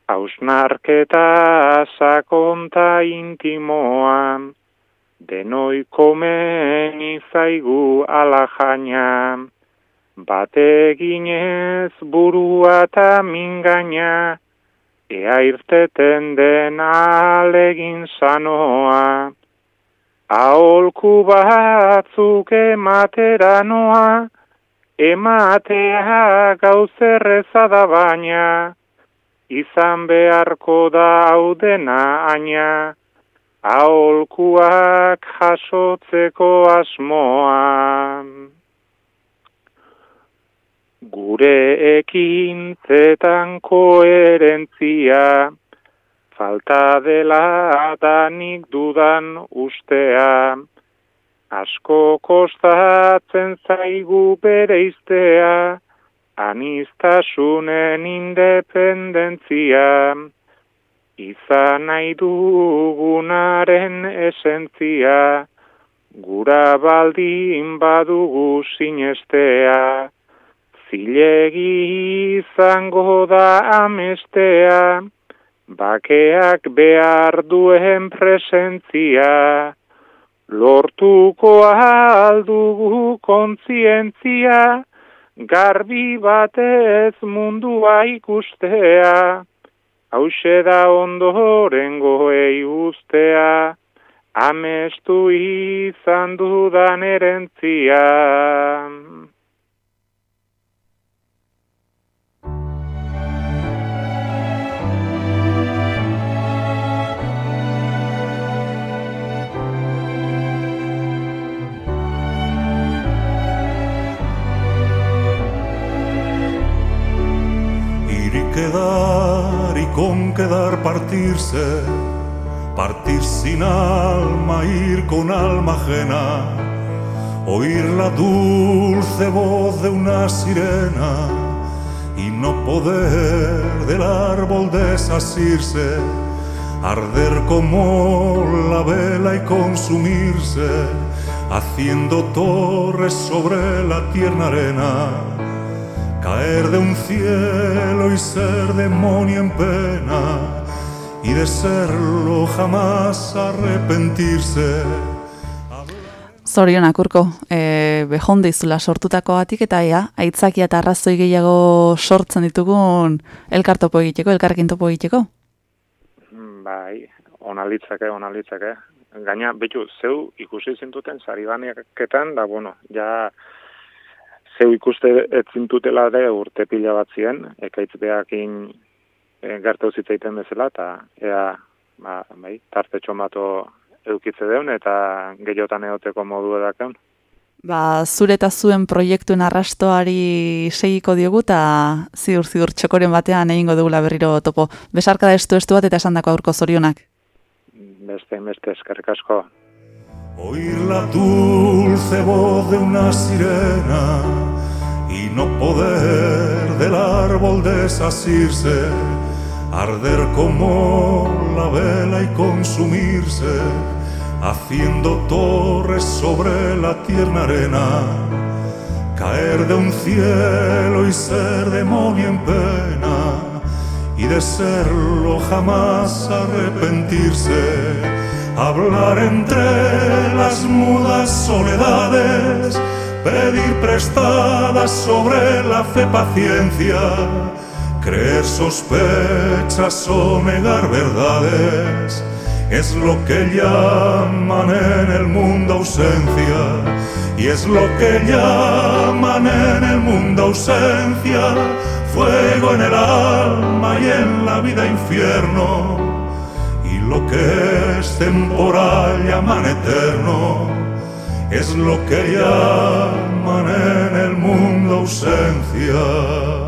Hausnarketa sakonta intimoan, denoi komen izaigu ala jaina. Bate ginez burua eta mingaina, ea irteten den alegin sanoa. Aholku batzuk ematera noa, ematea gauzerreza da baina, izan beharko da haudena aina, aholkuak jasotzeko asmoa. Gure ekintzetan koherentzia, falta dela danik dudan ustea, asko kostatzen zaigu bere iztea, anistasunen independentzia, izan nahi dugunaren esentzia, gura baldin badugu sinestea, zilegi izango da amestea, bakeak behar duen presentzia, lortuko aldugu kontzientzia, garbi batez mundua ikustea, hause da ondorengoei ustea, amestu izan dudan erentzia. Ir y quedar y con quedar partirse, partir sin alma, ir con alma ajena, oír la dulce voz de una sirena y no poder del árbol desasirse, arder como la vela y consumirse, haciendo torres sobre la tierna arena caer de un cielo y ser demonio en pena y de serlo jamás arrepentirse. Zorionak urko, e, behonde izula sortutako batik eta ea, aitzakia eta arrazoi gehiago sortzen ditugun elkartopo egiteko, elkarrekin topo egiteko. Bai, onalitzake, onalitzake. Gaina, betu, zeu ikusi zintuten saribaneketan, da, bueno, ja, zeu ikuste ez zintutela ere urte pila bat ziren, ekaitz behakin e, gertu zitzaiten bezala, eta ea, ba, bai, tarte txomato eukitze deun, eta gehiotan eoteko modu edakan. Ba, zure eta zuen proiektuen arrastoari segiko diogu eta ziur ziur txokoren batean egingo dugula berriro topo. Besarka da estu estu bat eta esan dako aurko zorionak. Beste, beste, eskerrik asko. Oír la dulce voz de una sirena y no poder del árbol desasirse, arder como la vela y consumirse, haciendo torres sobre la tierna arena, caer de un cielo y ser demonio en pena, y de serlo jamás arrepentirse hablar entre las mudas soledades, pedir prestadas sobre la fe paciencia, creer sospechas o negar verdades, es lo que llaman en el mundo ausencia, y es lo que llaman en el mundo ausencia, fuego en el alma y en la vida infierno lo que es temporal llaman eterno, es lo que llaman en el mundo ausencia.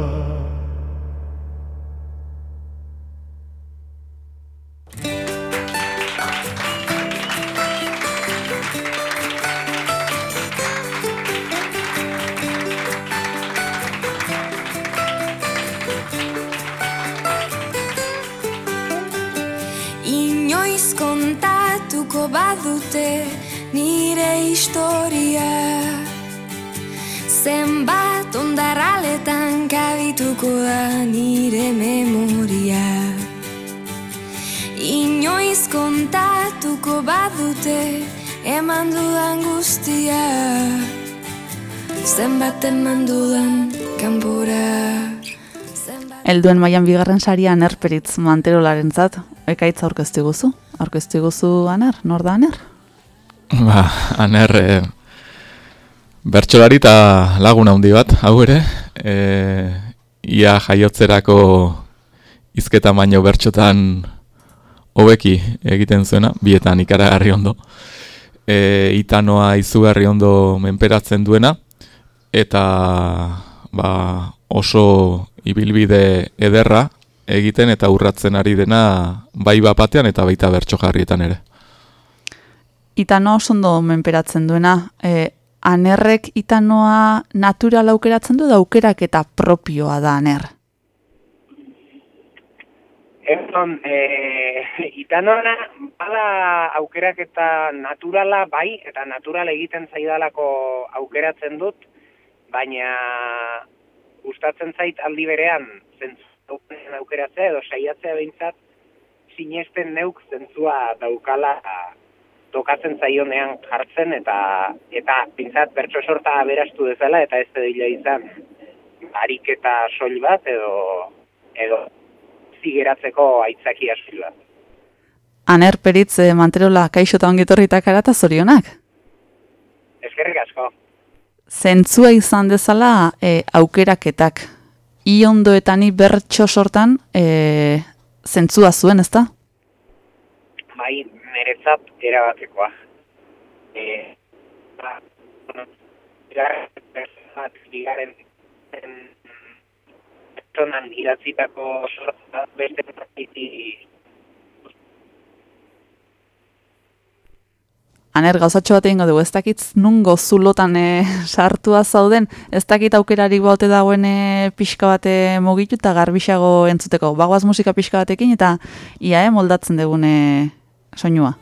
Kontatuko badute nire historia. Zenbat ondarraletan kabituko da nire memoria. Inoiz kontatuko badute eman dudan guztia. Zenbat eman dudan kanpora. Helduen mailan bigarren saria Aner Peritz Manterolaren zat, ekaitza aurkeztu guzu. Aurkeztu guzu Aner, nor da Aner? Ba, aner, e, bertsolari eta lagun handi bat, hau ere, e, ia jaiotzerako izketa baino bertxotan hobeki egiten zuena, bietan ikaragarri ondo. E, itanoa izugarri ondo menperatzen duena, eta ba, oso ibilbide ederra egiten eta urratzen ari dena bai bapatean eta baita bertso jarrietan ere. Itanoa oso ondo menperatzen duena, e, anerrek itanoa natural aukeratzen du da aukerak eta propioa da aner. Egon, e, itanora bada aukerak eta naturala bai, eta natural egiten zaidalako aukeratzen dut, baina gustatzen zait aldi berean zentzua aukeratzea edo saiatzea behintzat sinesten neuk zentzua daukala tokatzen zaionean jartzen eta eta pintzat bertso sorta aberastu dezala eta ez dela izan ariketa soil bat edo edo zigeratzeko aitzakia soil bat. Aner Peritz e, Manterola kaixo eta ongitorritak eta zorionak. Eskerrik asko. Zentzua izan dezala e, aukeraketak. I ondoetani bertso sortan e, zentzua zuen, ezta? Bai, niretzat erabatekoa. E, ba, bueno, bat, bigaren en, pertsonan idatzitako sortza beste Aner, gauzatxo bat egingo dugu, ez dakit nungo zulotan e, [LAUGHS] sartua zauden, ez dakit aukerari baute dagoen e, pixka bate mugitu eta garbixago entzuteko. Bagoaz musika pixka batekin eta ia e, moldatzen dugune soinua.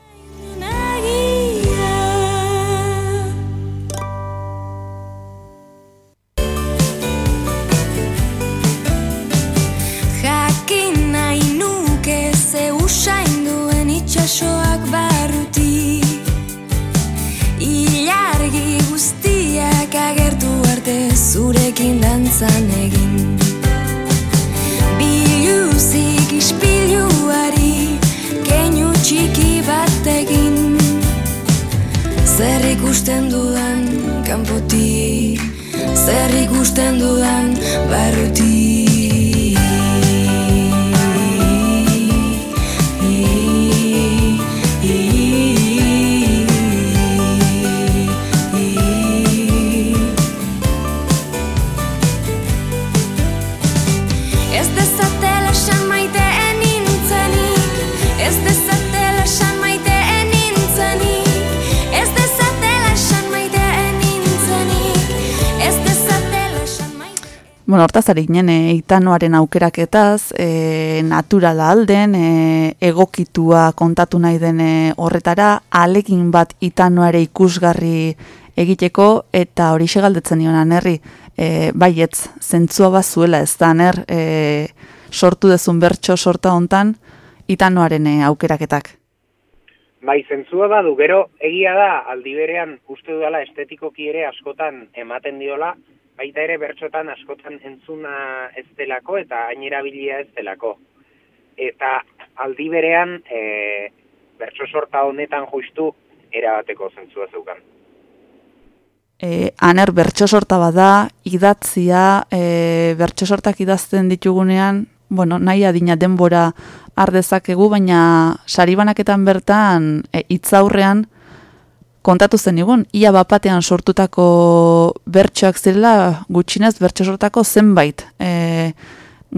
ezin dantzan egin Biluzik ispiluari Keinu txiki bat egin Zer ikusten dudan kanpoti Zer ikusten dudan barruti Bueno, hortaz ari ginen, e, itanoaren aukeraketaz, e, naturala alden, e, egokitua kontatu nahi den horretara, alegin bat itanoare ikusgarri egiteko, eta hori galdetzen nionan herri, e, baietz, zentzua bazuela ez da, ner, e, sortu dezun bertso sorta hontan, itanoaren e, aukeraketak. Bai, zentzua badu, gero egia da aldi berean uste dudala estetikoki ere askotan ematen diola, baita ere bertsotan askotan entzuna ez delako eta ainerabilia ez delako. Eta aldi berean e, bertso sorta honetan justu erabateko zentzua zeukan. E, aner bertso sorta bada, idatzia, e, bertso sortak idazten ditugunean, bueno, nahi adina denbora ardezakegu, baina saribanaketan bertan e, hitzaurrean kontatu zen igun, ia bapatean sortutako bertsoak zirela gutxinez bertso sortako zenbait e,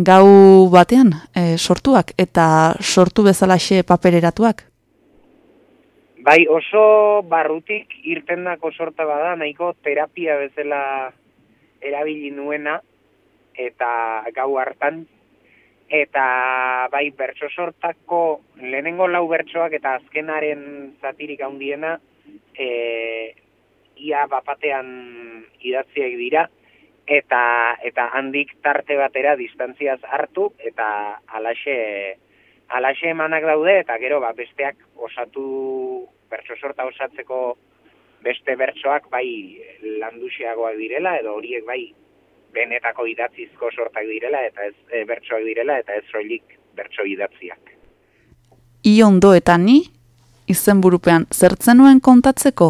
gau batean e, sortuak eta sortu bezalaxe papereratuak. Bai, oso barrutik irtendako sorta bada, nahiko terapia bezala erabili nuena, eta gau hartan, eta bai, bertso sortako lehenengo lau bertsoak eta azkenaren zatirik handiena, e, ia bapatean idatziak dira, eta eta handik tarte batera distantziaz hartu, eta alaxe, alaxe emanak daude, eta gero ba, besteak osatu, bertso sorta osatzeko beste bertsoak bai landuxiagoak direla, edo horiek bai benetako idatzizko sortak direla, eta ez e, bertsoak direla, eta ez soilik bertso idatziak. I ondo eta ni, izenburupean zertzen nuen kontatzeko?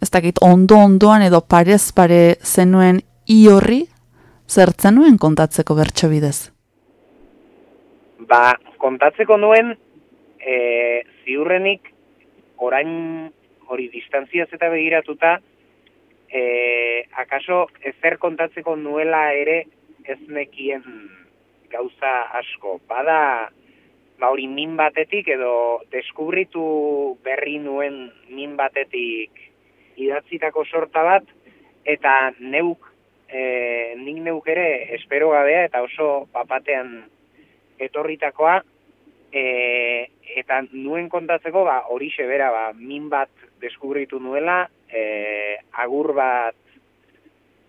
Ez dakit, ondo ondoan edo parez pare zenuen i horri, zertzen nuen kontatzeko bertso bidez? Ba, kontatzeko nuen, e, ziurrenik, orain hori distantziaz eta begiratuta, e, akaso ezer kontatzeko nuela ere ez nekien gauza asko. Bada, ba hori min batetik edo deskubritu berri nuen min batetik idatzitako sorta bat, eta neuk, e, nik neuk ere espero gabea eta oso papatean etorritakoa, e, eta nuen kontatzeko ba hori bera ba min bat deskubritu nuela, e, agur bat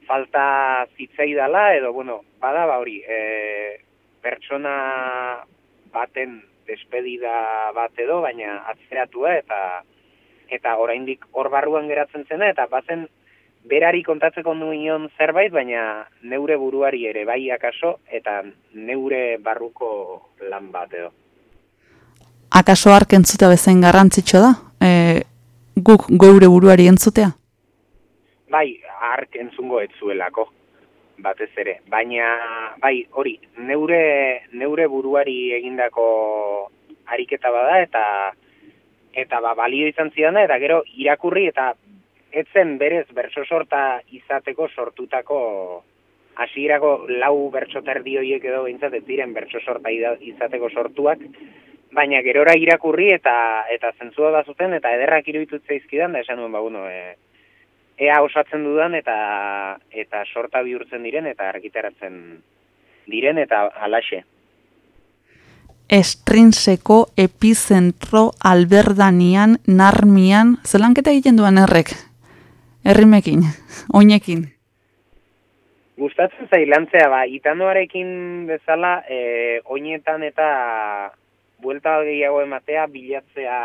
falta zitzaidala edo bueno, bada ba hori, e, pertsona baten despedida bat edo, baina atzeratua eta eta oraindik hor barruan geratzen zena eta bazen berari kontatzeko nuen zerbait, baina neure buruari ere bai akaso eta neure barruko lan bat edo. Akaso ark entzutea bezain garrantzitsua da? E, guk geure buruari entzutea? Bai, ark entzungo ez zuelako, batez ere. Baina, bai, hori, neure, neure buruari egindako ariketa bada, eta eta ba, balio izan zidana, eta gero irakurri, eta etzen berez bertso sorta izateko sortutako hasierako lau bertso terdi horiek edo behintzat ez diren bertso sorta izateko sortuak, baina gerora irakurri eta eta zentzua da zuten eta ederrak iruditu zaizkidan da esan nuen ba bueno, e, ea osatzen dudan eta eta sorta bihurtzen diren eta argitaratzen diren eta alaxe. Estrinseko epizentro alberdanian, narmian, zelanketa egiten duen errek? Errimekin, [LAUGHS] oinekin. Gustatzen zailantzea ba, itanoarekin bezala e, oinetan eta buelta gehiago ematea bilatzea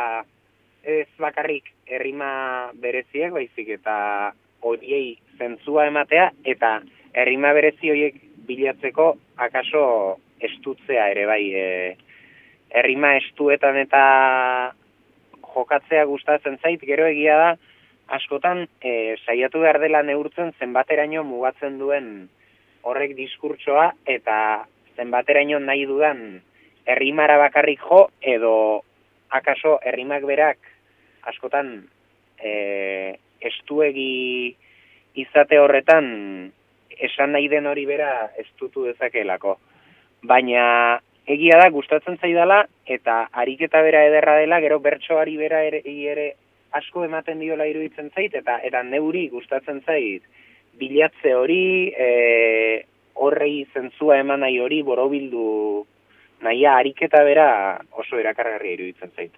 ez bakarrik errima bereziek baizik eta horiei zentzua ematea eta errima berezi horiek bilatzeko akaso estutzea ere bai e, errima estuetan eta jokatzea gustatzen zait. Gero egia da askotan e, saiatu behar dela neurtzen zenbateraino mugatzen duen horrek diskurtsoa eta zenbateraino nahi dudan errimara bakarrik jo edo akaso errimak berak askotan e, estuegi izate horretan esan nahi den hori bera estutu dezakeelako. Baina egia da gustatzen zaidala eta ariketa bera ederra dela, gero bertsoari bera ere, ere asko ematen diola iruditzen zait eta eta neuri gustatzen zait bilatze hori, e, horrei zentzua eman nahi hori borobildu nahia ariketa bera oso erakargarria iruditzen zait.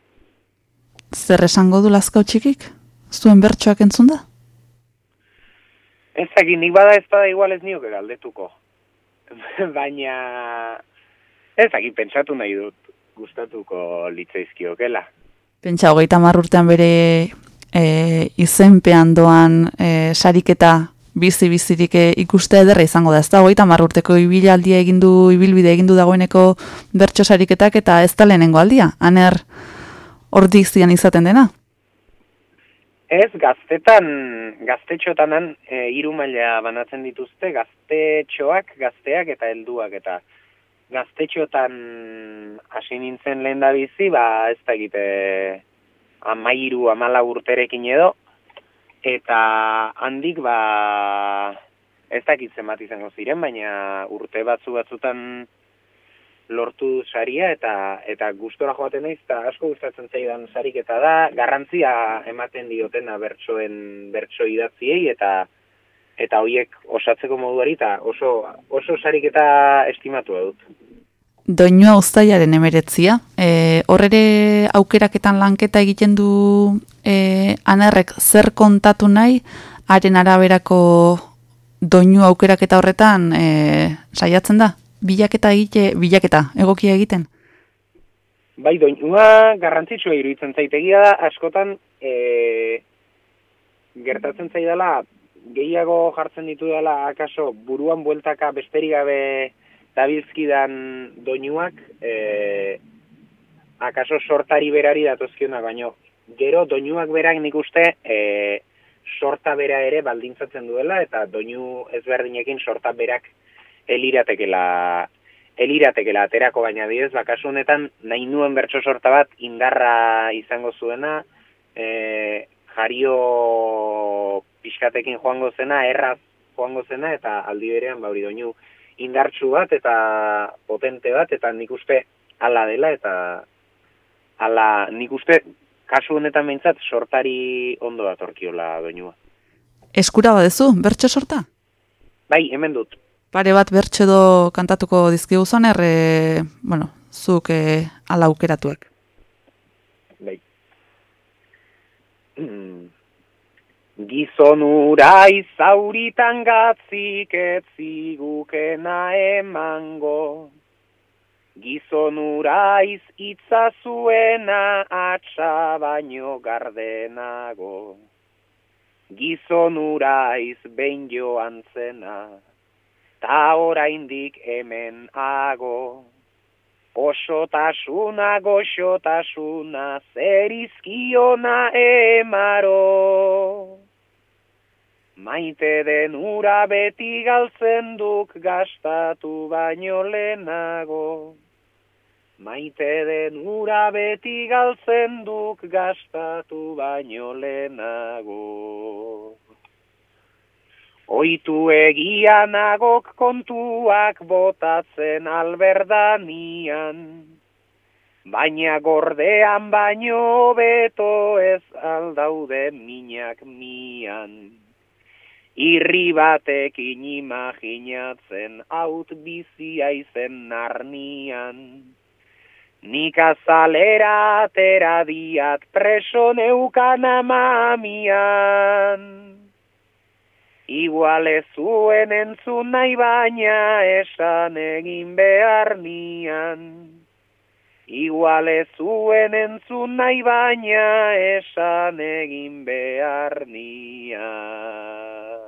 Zer esango du lazkau txikik? Zuen bertsoak entzun da? Ez dakit, nik bada ez bada igual ez nioke galdetuko. [LAUGHS] Baina, ez dakit, pentsatu nahi dut gustatuko litzaizkiokela. Pentsa, hogeita hamar urtean bere e, izenpean doan e, sariketa bizi-bizirik e, ikuste ederra izango da. Ez da, hogeita hamar urteko ibilaldia egindu, ibilbide egindu dagoeneko bertso sariketak eta ez da lehenengo aldia. Aner, hortik zian izaten dena. Ez, gaztetan, gaztetxotanan e, hiru maila banatzen dituzte, gaztetxoak, gazteak eta helduak eta gaztetxotan hasi nintzen lehen da bizi, ba ez da egite amairu, amala urterekin edo, eta handik ba ez dakit zenbat izango ziren, baina urte batzu batzutan lortu saria eta eta gustora joaten naiz eta asko gustatzen zaidan sariketa da, garrantzia ematen diotena bertsoen bertso idatziei eta eta hoiek osatzeko moduari eta oso oso sariketa estimatu dut. Doinua uztailaren emeretzia, e, horrere aukeraketan lanketa egiten du e, anerrek zer kontatu nahi, haren araberako doinu aukeraketa horretan e, saiatzen da? Bilaketa egite, bilaketa, egokia egiten? Bai, doinua garrantzitsua iruditzen zaitegia da, askotan e, gertatzen zaidala, gehiago jartzen ditu dela, akaso, buruan bueltaka besterik gabe dabilzkidan doinuak, e, akaso sortari berari datozkionak, baino, gero doinuak berak nik uste e, sorta bera ere baldintzatzen duela, eta doinu ezberdinekin sorta berak eliratekela eliratekela aterako baina bidez, bakasu honetan nahi nuen bertso sorta bat indarra izango zuena, e, jario pixkatekin joango zena, erraz joango zena, eta aldi berean bauri doinu indartsu bat eta potente bat, eta nik uste ala dela, eta ala nik uste kasu honetan behintzat sortari ondo datorkiola doinua. Eskura badezu, bertso sorta? Bai, hemen dut. Pare bat bertso edo kantatuko dizkigu zoner, e, bueno, zuk e, ala aukeratuak. Bai. Mm. [CLEARS THROAT] Gizon urai zauritan gatzik ez zigukena emango. Gizon uraiz itzazuena atxa baino gardenago. Gizon uraiz behin joan zena, ta oraindik hemen ago. Osotasuna, goxotasuna, zer izkiona emaro. Maite den ura beti galtzen duk gastatu baino lehenago. Maite den ura beti galtzen duk gastatu baino lehenago. Oitu egianagok kontuak botatzen alberdanian, baina gordean baino beto ez aldaude minak mian. Irri batekin imaginatzen haut bizia izen narnian. Nik azalera atera diat preso neukan amamian. Igual ez zuen entzun nahi baina esan egin behar nian. Igual ez zuen entzun nahi baina esan egin behar nian.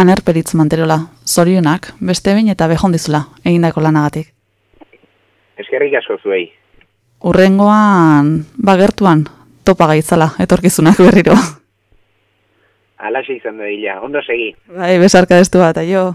Aner peritz manterola, zorionak, beste behin eta behondizula, egindako lanagatik. Eskerrik asko zuei. Urrengoan, bagertuan, topa gaitzala, etorkizunak berriro. Alaxe izan da dila, ondo segi. Bai, besarka destu bat, aio.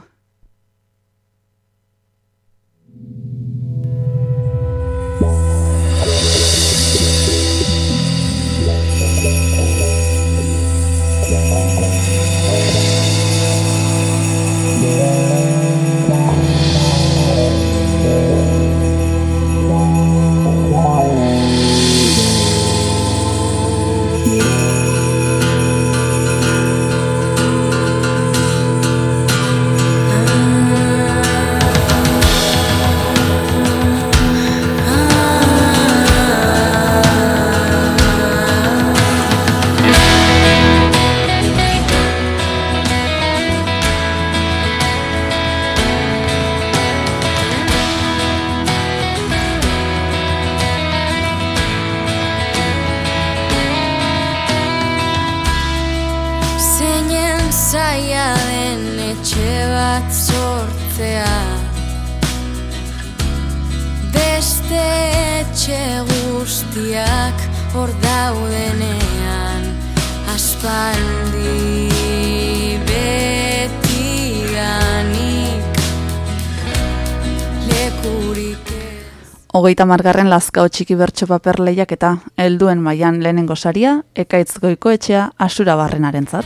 Hogeita margarren lazkao txiki bertso paper lehiak eta helduen mailan lehenengo saria, ekaitz goiko etxea asura barrenarentzat.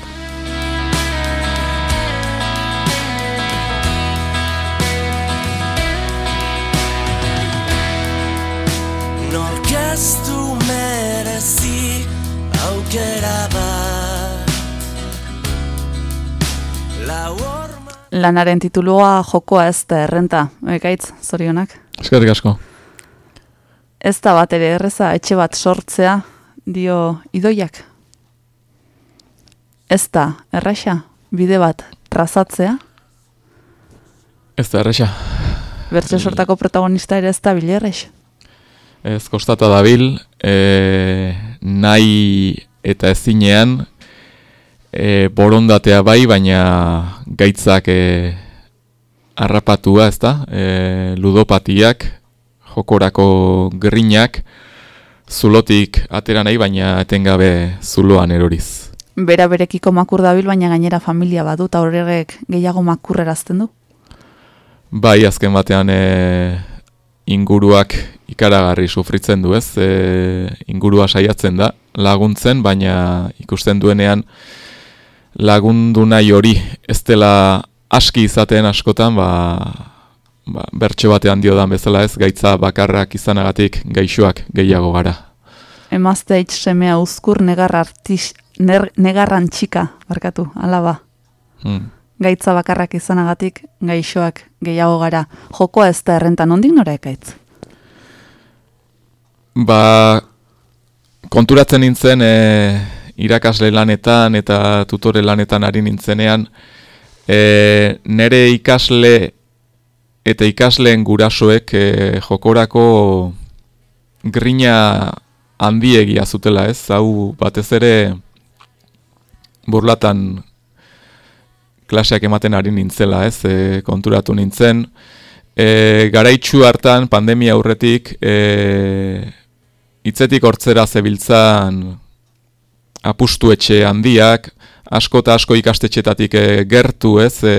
Nork ez du merezi aukera bat Lanaren titulua jokoa ez da errenta, ekaitz, zorionak. Eskerrik asko. Ez da bat ere erreza etxe bat sortzea, dio idoiak. Ez da erraxa, bide bat trazatzea, Ez da erresa. bertze sortako protagonista ere ez da bilerrex. Ez kostata dabil, e, nahi eta ezinean e, borondatea bai, baina gaitzak e, harrapatua, ez da? E, ludopatiak, jokorako grinak, zulotik atera nahi, baina etengabe zuloan eroriz. Bera berekiko makur dabil, baina gainera familia badu, eta horregek gehiago makurrerazten du. Bai, azken batean e, inguruak ikaragarri sufritzen du, ez? E, ingurua saiatzen da laguntzen, baina ikusten duenean lagundu nahi hori ez dela aski izaten askotan, ba, ba, bertso batean diodan bezala ez, gaitza bakarrak izanagatik gaixoak gehiago gara. Emazte hitz semea uzkur negar, artis, ner, negarran txika, barkatu, alaba. Hmm. Gaitza bakarrak izanagatik gaixoak gehiago gara. Jokoa ez da errentan ondik nora ekaitz. Ba, konturatzen nintzen e, irakasle lanetan eta tutore lanetan ari nintzenean, e, nere ikasle eta ikasleen gurasoek e, jokorako grina handiegia zutela ez, hau batez ere burlatan klaseak ematen ari nintzela ez, e, konturatu nintzen, e, garaitxu hartan pandemia aurretik e, hitzetik hortzera zebiltzan apustu etxe handiak, asko eta asko ikastetxetatik e, gertu ez, e,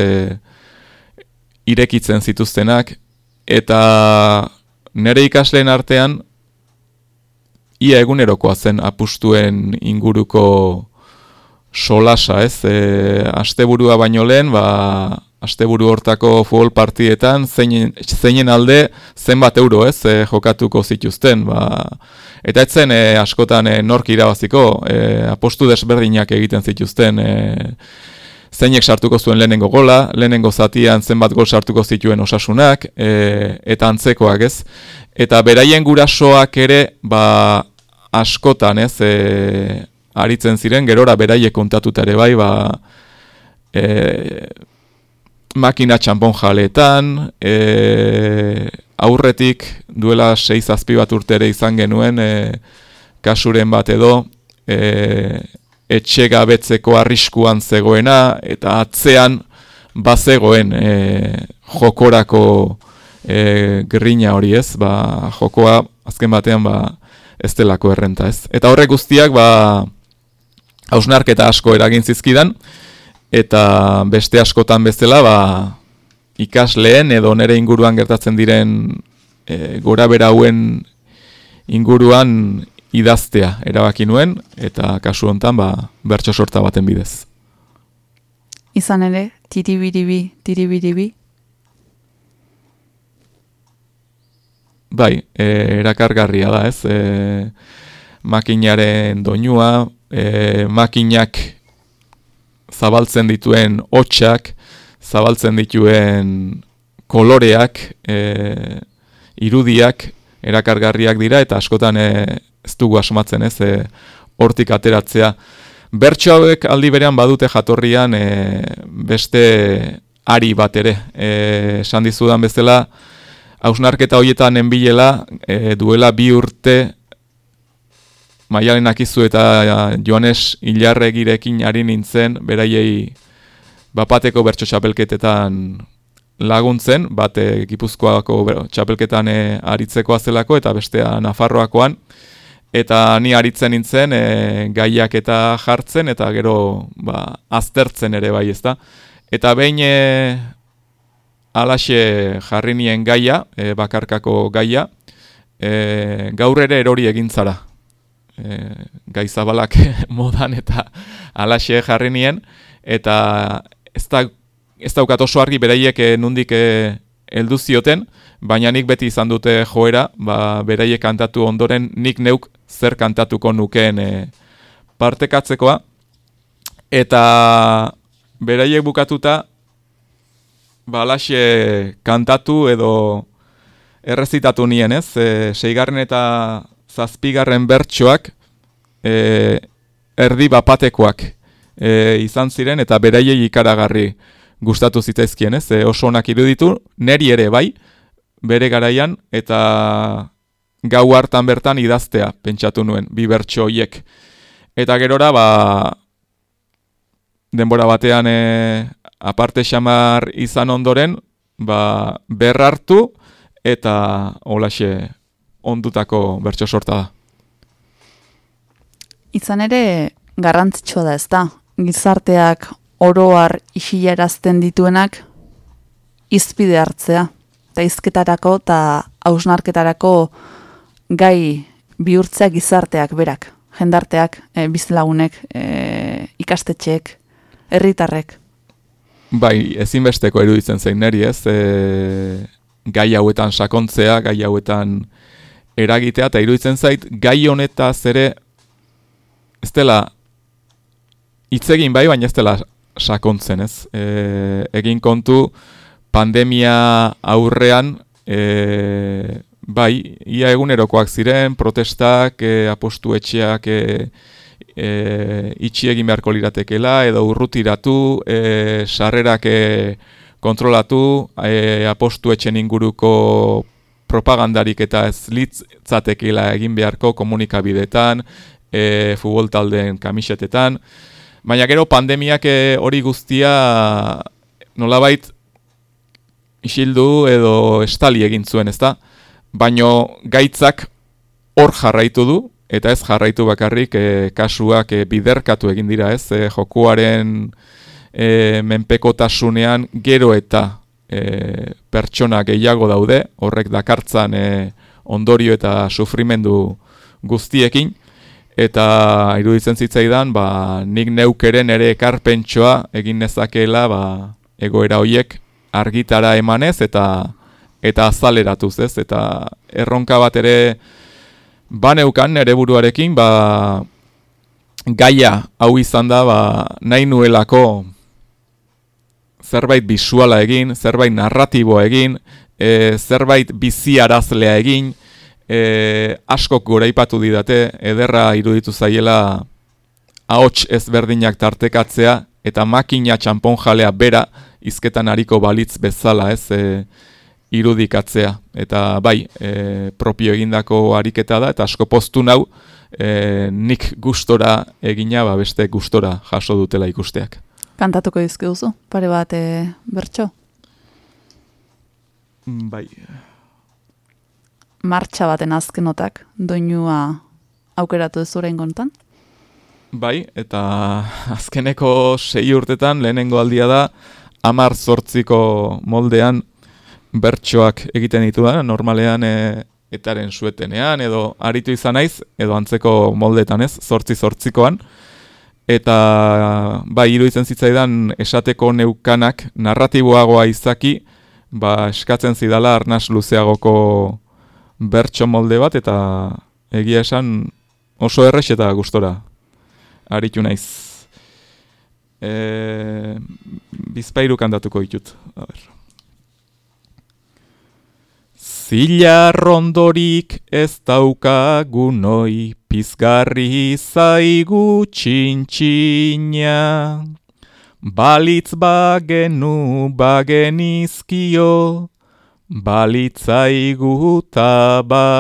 irekitzen zituztenak, eta nere ikasleen artean, ia egunerokoa zen apustuen inguruko solasa, ez? E, asteburua baino lehen, ba, asteburu hortako futbol partietan zeinen, zeinen alde zenbat euro, ez? E, jokatuko zituzten, ba, eta etzen e, askotan e, nork irabaziko, e, apostu desberdinak egiten zituzten, e, zeinek sartuko zuen lehenengo gola, lehenengo zatian zenbat gol sartuko zituen osasunak, e, eta antzekoak, ez? Eta beraien gurasoak ere, ba, askotan, ez, e, aritzen ziren, gerora beraiek kontatuta ere bai, ba, e, makina txampon jaletan, e, aurretik duela 6 zazpi bat urte ere izan genuen, e, kasuren bat edo, e, etxe gabetzeko arriskuan zegoena, eta atzean bazegoen e, jokorako e, grina hori ez, ba, jokoa azken batean ba, ez delako errenta ez. Eta horrek guztiak ba, hausnarketa asko eragin zizkidan, eta beste askotan bezala ba, ikasleen edo nere inguruan gertatzen diren e, gora bera hauen inguruan idaztea erabaki nuen, eta kasu hontan ba, bertso sorta baten bidez. Izan ere, tiribiribi, tiribiribi, Bai, e, erakargarria da, ez? E, makinaren doinua, e, makinak zabaltzen dituen hotxak, zabaltzen dituen koloreak, e, irudiak, erakargarriak dira, eta askotan e, ez dugu asmatzen, ez? E, hortik ateratzea. Bertso hauek aldi berean badute jatorrian e, beste ari bat ere. E, esan dizudan bezala, hausnarketa horietan enbilela, e, duela bi urte maialen akizu eta Joanes Ilarregirekin ari nintzen, beraiei bapateko bertso txapelketetan laguntzen, bat e, Gipuzkoako ber- txapelketan e, aritzeko azelako eta bestea Nafarroakoan, eta ni aritzen nintzen e, gaiak eta jartzen eta gero ba, aztertzen ere bai ezta. Eta behin e, alaxe jarri nien gaia, e, bakarkako gaia, e, gaur ere erori egin zara. E, gai zabalak [LAUGHS] modan eta alaxe jarri nien, eta ez, da, ez daukat oso argi beraiek e, nundik e, heldu zioten, baina nik beti izan dute joera, ba, beraiek kantatu ondoren nik neuk zer kantatuko nukeen e, partekatzekoa, eta beraiek bukatuta balaxe kantatu edo errezitatu nien, ez? E, seigarren eta zazpigarren bertsoak e, erdi bapatekoak e, izan ziren eta beraiei ikaragarri gustatu zitzaizkien, ez? E, oso onak iruditu, neri ere bai, bere garaian eta gau hartan bertan idaztea pentsatu nuen, bi bertso hoiek. Eta gerora, ba, denbora batean e, aparte xamar izan ondoren, ba, berrartu eta holaxe ondutako bertso sorta da. Izan ere, garrantzitsua da ez da. Gizarteak oroar isilarazten dituenak izpide hartzea. Eta izketarako eta hausnarketarako gai bihurtzea gizarteak berak. Jendarteak, e, bizlagunek, e, ikastetxeek, herritarrek. Bai, ezinbesteko iruditzen zein neri ez, e, gai hauetan sakontzea, gai hauetan eragitea, eta iruditzen zait, gai honetaz ere, ez dela, hitzegin bai, baina ez dela sakontzen ez. E, egin kontu, pandemia aurrean, e, bai, ia egunerokoak ziren, protestak, e, apostu etxeak, e, e, itxi egin beharko liratekela, edo urrutiratu, e, sarrerak e, kontrolatu, e, apostu etxen inguruko propagandarik eta ez litzatekela egin beharko komunikabidetan, e, futbol taldeen kamisetetan, baina gero pandemiak e, hori guztia nolabait isildu edo estali egin zuen, ezta? Baino gaitzak hor jarraitu du, eta ez jarraitu bakarrik e, kasuak e, biderkatu egin dira, ez? E, jokuaren e, menpekotasunean gero eta e, pertsona gehiago daude, horrek dakartzan e, ondorio eta sufrimendu guztiekin, eta iruditzen zitzaidan, ba, nik neukeren ere ekarpentsoa egin nezakeela ba, egoera hoiek argitara emanez eta eta azaleratuz, ez? Eta erronka bat ere baneukan nere buruarekin, ba, gaia hau izan da, ba, nahi nuelako zerbait bisuala egin, zerbait narratiboa egin, e, zerbait biziarazlea egin, e, askok goraipatu didate, ederra iruditu zaiela ahots ezberdinak tartekatzea, eta makina txampon jalea bera, izketan hariko balitz bezala, ez, e, irudikatzea. Eta bai, e, propio egindako ariketa da, eta asko postu nau, e, nik gustora egina, ba beste gustora jaso dutela ikusteak. Kantatuko dizkiduzu, pare bat e, bertso. Bai, Martxa baten azkenotak, doinua aukeratu ez orain gontan. bai, eta azkeneko sei urtetan lehenengo aldia da amar zortziko moldean bertsoak egiten ditu normalean e, etaren suetenean edo aritu izan naiz, edo antzeko moldetan ez, zortzi zortzikoan. Eta bai, iruditzen zitzaidan esateko neukanak narratiboagoa izaki, ba, eskatzen zidala arnas luzeagoko bertso molde bat, eta egia esan oso errex eta gustora aritu naiz. E, bizpairu kantatuko ditut. Zila rondorik ez daukagu noi, pizgarri zaigu txintxina. Balitz bagenu bagenizkio, balitzaigu tabagina.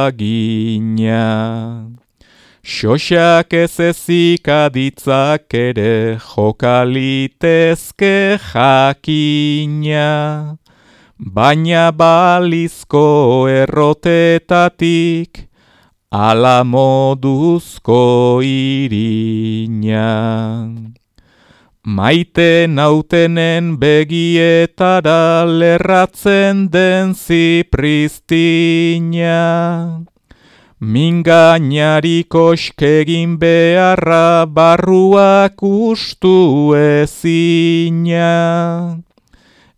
Xoxak ez ezik aditzak ere jokalitezke jakina. Baina balizko errotetatik, ala moduzko irina. Maite nautenen begietara lerratzen den zipristina. Mingainari koskegin beharra barruak ustu ezina.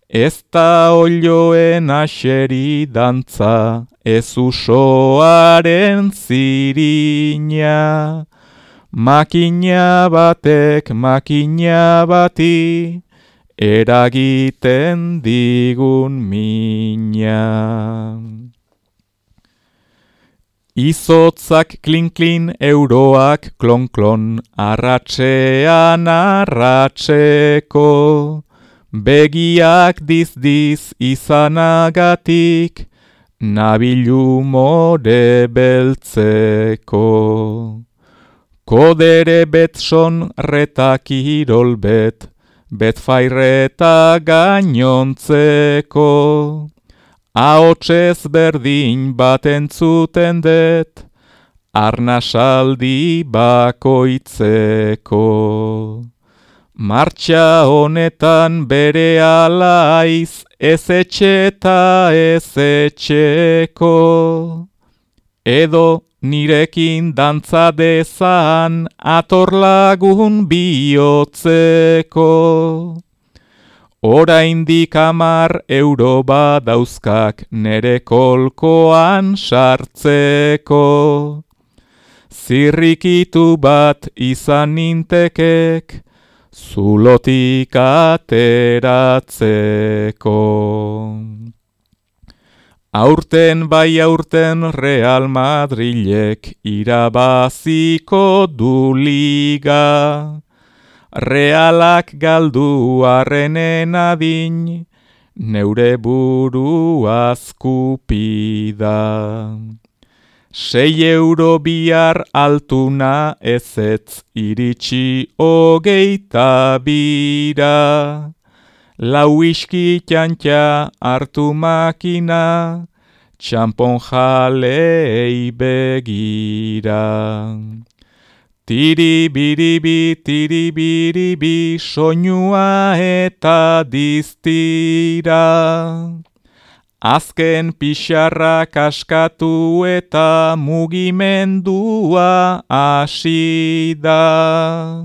Ez da olioen aseri dantza, ez usoaren zirina. Makina batek makina bati, eragiten digun mina. Izotzak klin-klin, euroak klon-klon, arratxean arratxeko. Begiak diz-diz izanagatik, nabilu more beltzeko. Kodere betson retakirol bet, bet fairreta gainontzeko. Ahotsez berdin bat entzuten dut, arnasaldi bakoitzeko. Martxa honetan bere alaiz, ez etxeta ez etxeko. Edo nirekin dantza dezan atorlagun bihotzeko. Oraindik amar euro badauzkak nere kolkoan sartzeko. Zirrikitu bat izan nintekek, zulotik ateratzeko. Aurten bai aurten Real Madrilek irabaziko du liga. Realak galdu arrenen adin, neure buru azkupida. Sei euro bihar altuna ezetz iritsi hogeita bira. Lau iski txantxa hartu makina, txampon jalei begira. Tiribiribi, tiribiribi, soinua eta diztira. Azken pixarrak askatu eta mugimendua hasi da.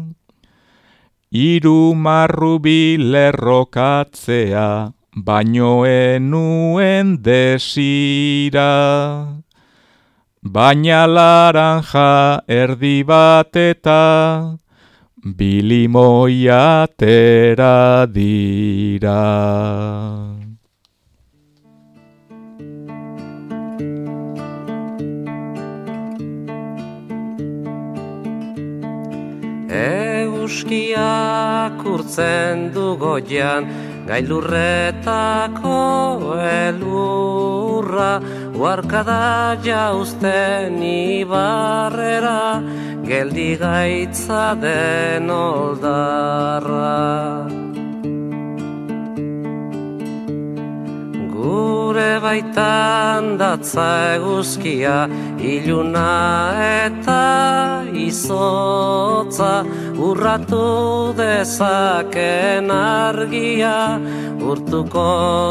Iru marrubi lerrokatzea, baino enuen desira. Baina laranja erdi bat eta bilimoi atera dira. Euskiak urtzen du goian, gailurretako elurra, uarkada jauzten ibarrera, geldi gaitza den oldarra. Baitan datza eguzkia iluna eta izotza urratu dezaken argia urtuko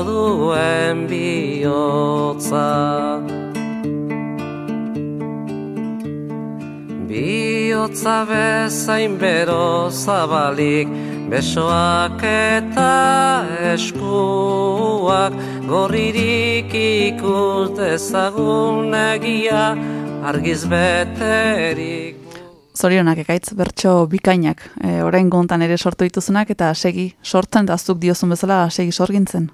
duen bihotza. Biotza bezain bero zabalik, besoak eta eskuak, gorririk ikus dezagun egia, argiz beterik. Zorionak ekaitz, bertso bikainak, e, orain gontan ere sortu dituzunak, eta segi sortzen, da azuk diozun bezala segi sorgintzen.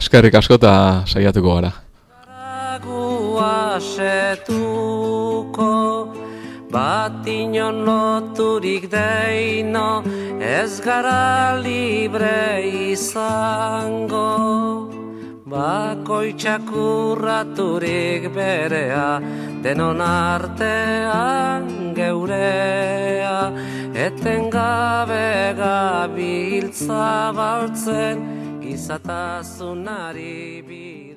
Eskerrik asko eta saiatuko gara. Guasetuko bat inon loturik deino ez gara libre izango. Bakoitzak urraturik berea denon artean geurea. Etengabe gabiltza baltzen gizatasunari bidea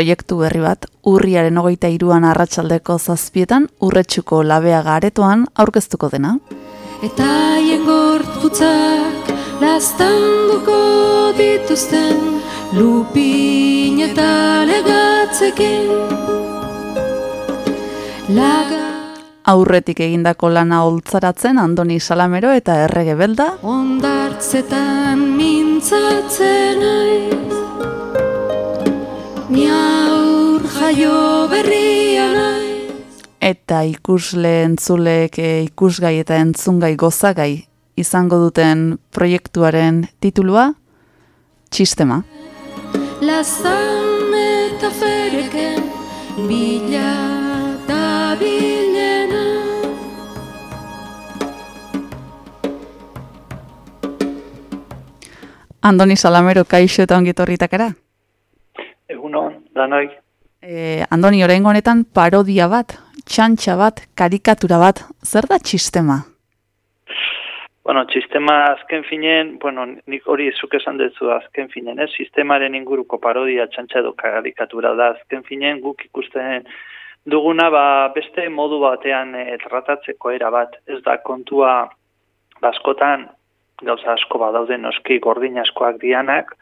Proiektu berri bat, urriaren hogeita iruan arratsaldeko zazpietan, urretxuko labeaga aretoan aurkeztuko dena. Eta haien gorputzak lastanduko dituzten lupin eta legatzekin. Laga Aurretik egindako lana holtzaratzen Andoni Salamero eta Errege Belda, ondartzetan mintzatzen naiz Ni aur jaio berria naiz eta ikusle entzulek e, ikusgai eta entzungai gozagai izango duten proiektuaren titulua, Txistema. Lazan eta fereken bila da bilena Andoni Salamero kaixo eta ongi etorritakara. Egunon, danoi. E, Andoni, oraingo honetan parodia bat, txantxa bat, karikatura bat, zer da txistema? Bueno, sistema azken finen, bueno, nik hori zuk esan dutzu azken finen, ez? Sistemaren inguruko parodia txantxa edo karikatura da azken finen guk ikusten duguna ba, beste modu batean e, tratatzeko era bat. Ez da kontua baskotan gauza asko badaude noski gordin askoak dianak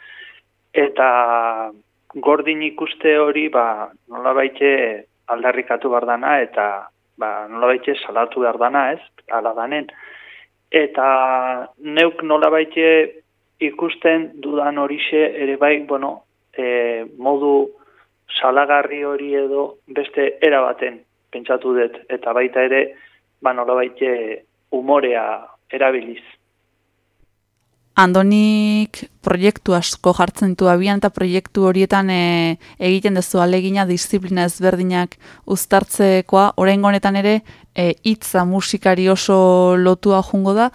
eta gordin ikuste hori ba nolabaite aldarrikatu behar dana eta ba nolabaite salatu behar dana, ez? Hala danen. Eta neuk nolabaite ikusten dudan horixe ere bai, bueno, e, modu salagarri hori edo beste era baten pentsatu dut eta baita ere ba nolabaite umorea erabiliz. Andonik proiektu asko jartzen ditu abian eta proiektu horietan e, egiten dezu alegina disiplina ezberdinak uztartzekoa, oraingo honetan ere e, hitza musikari oso lotua jungo da,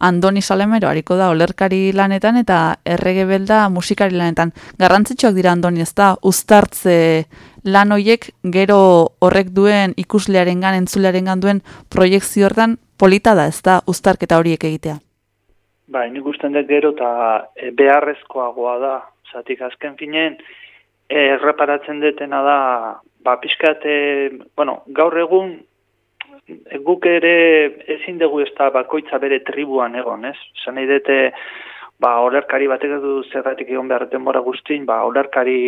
Andoni Salemero hariko da olerkari lanetan eta errege belda musikari lanetan. Garrantzitsuak dira Andoni ez da, uztartze lan hoiek gero horrek duen ikuslearengan entzulearengan duen proiektzio hortan polita da ez da, uztarketa horiek egitea. Bai, nik usten dut gero eta e, beharrezkoagoa da. Zatik azken finen, e, erreparatzen detena da, ba, pixkat, e, bueno, gaur egun, e, guk ere ezin dugu ez da bakoitza bere tribuan egon, ez? Zan nahi dute, ba, olerkari batek du zergatik egon behar denbora guztin, ba, olerkari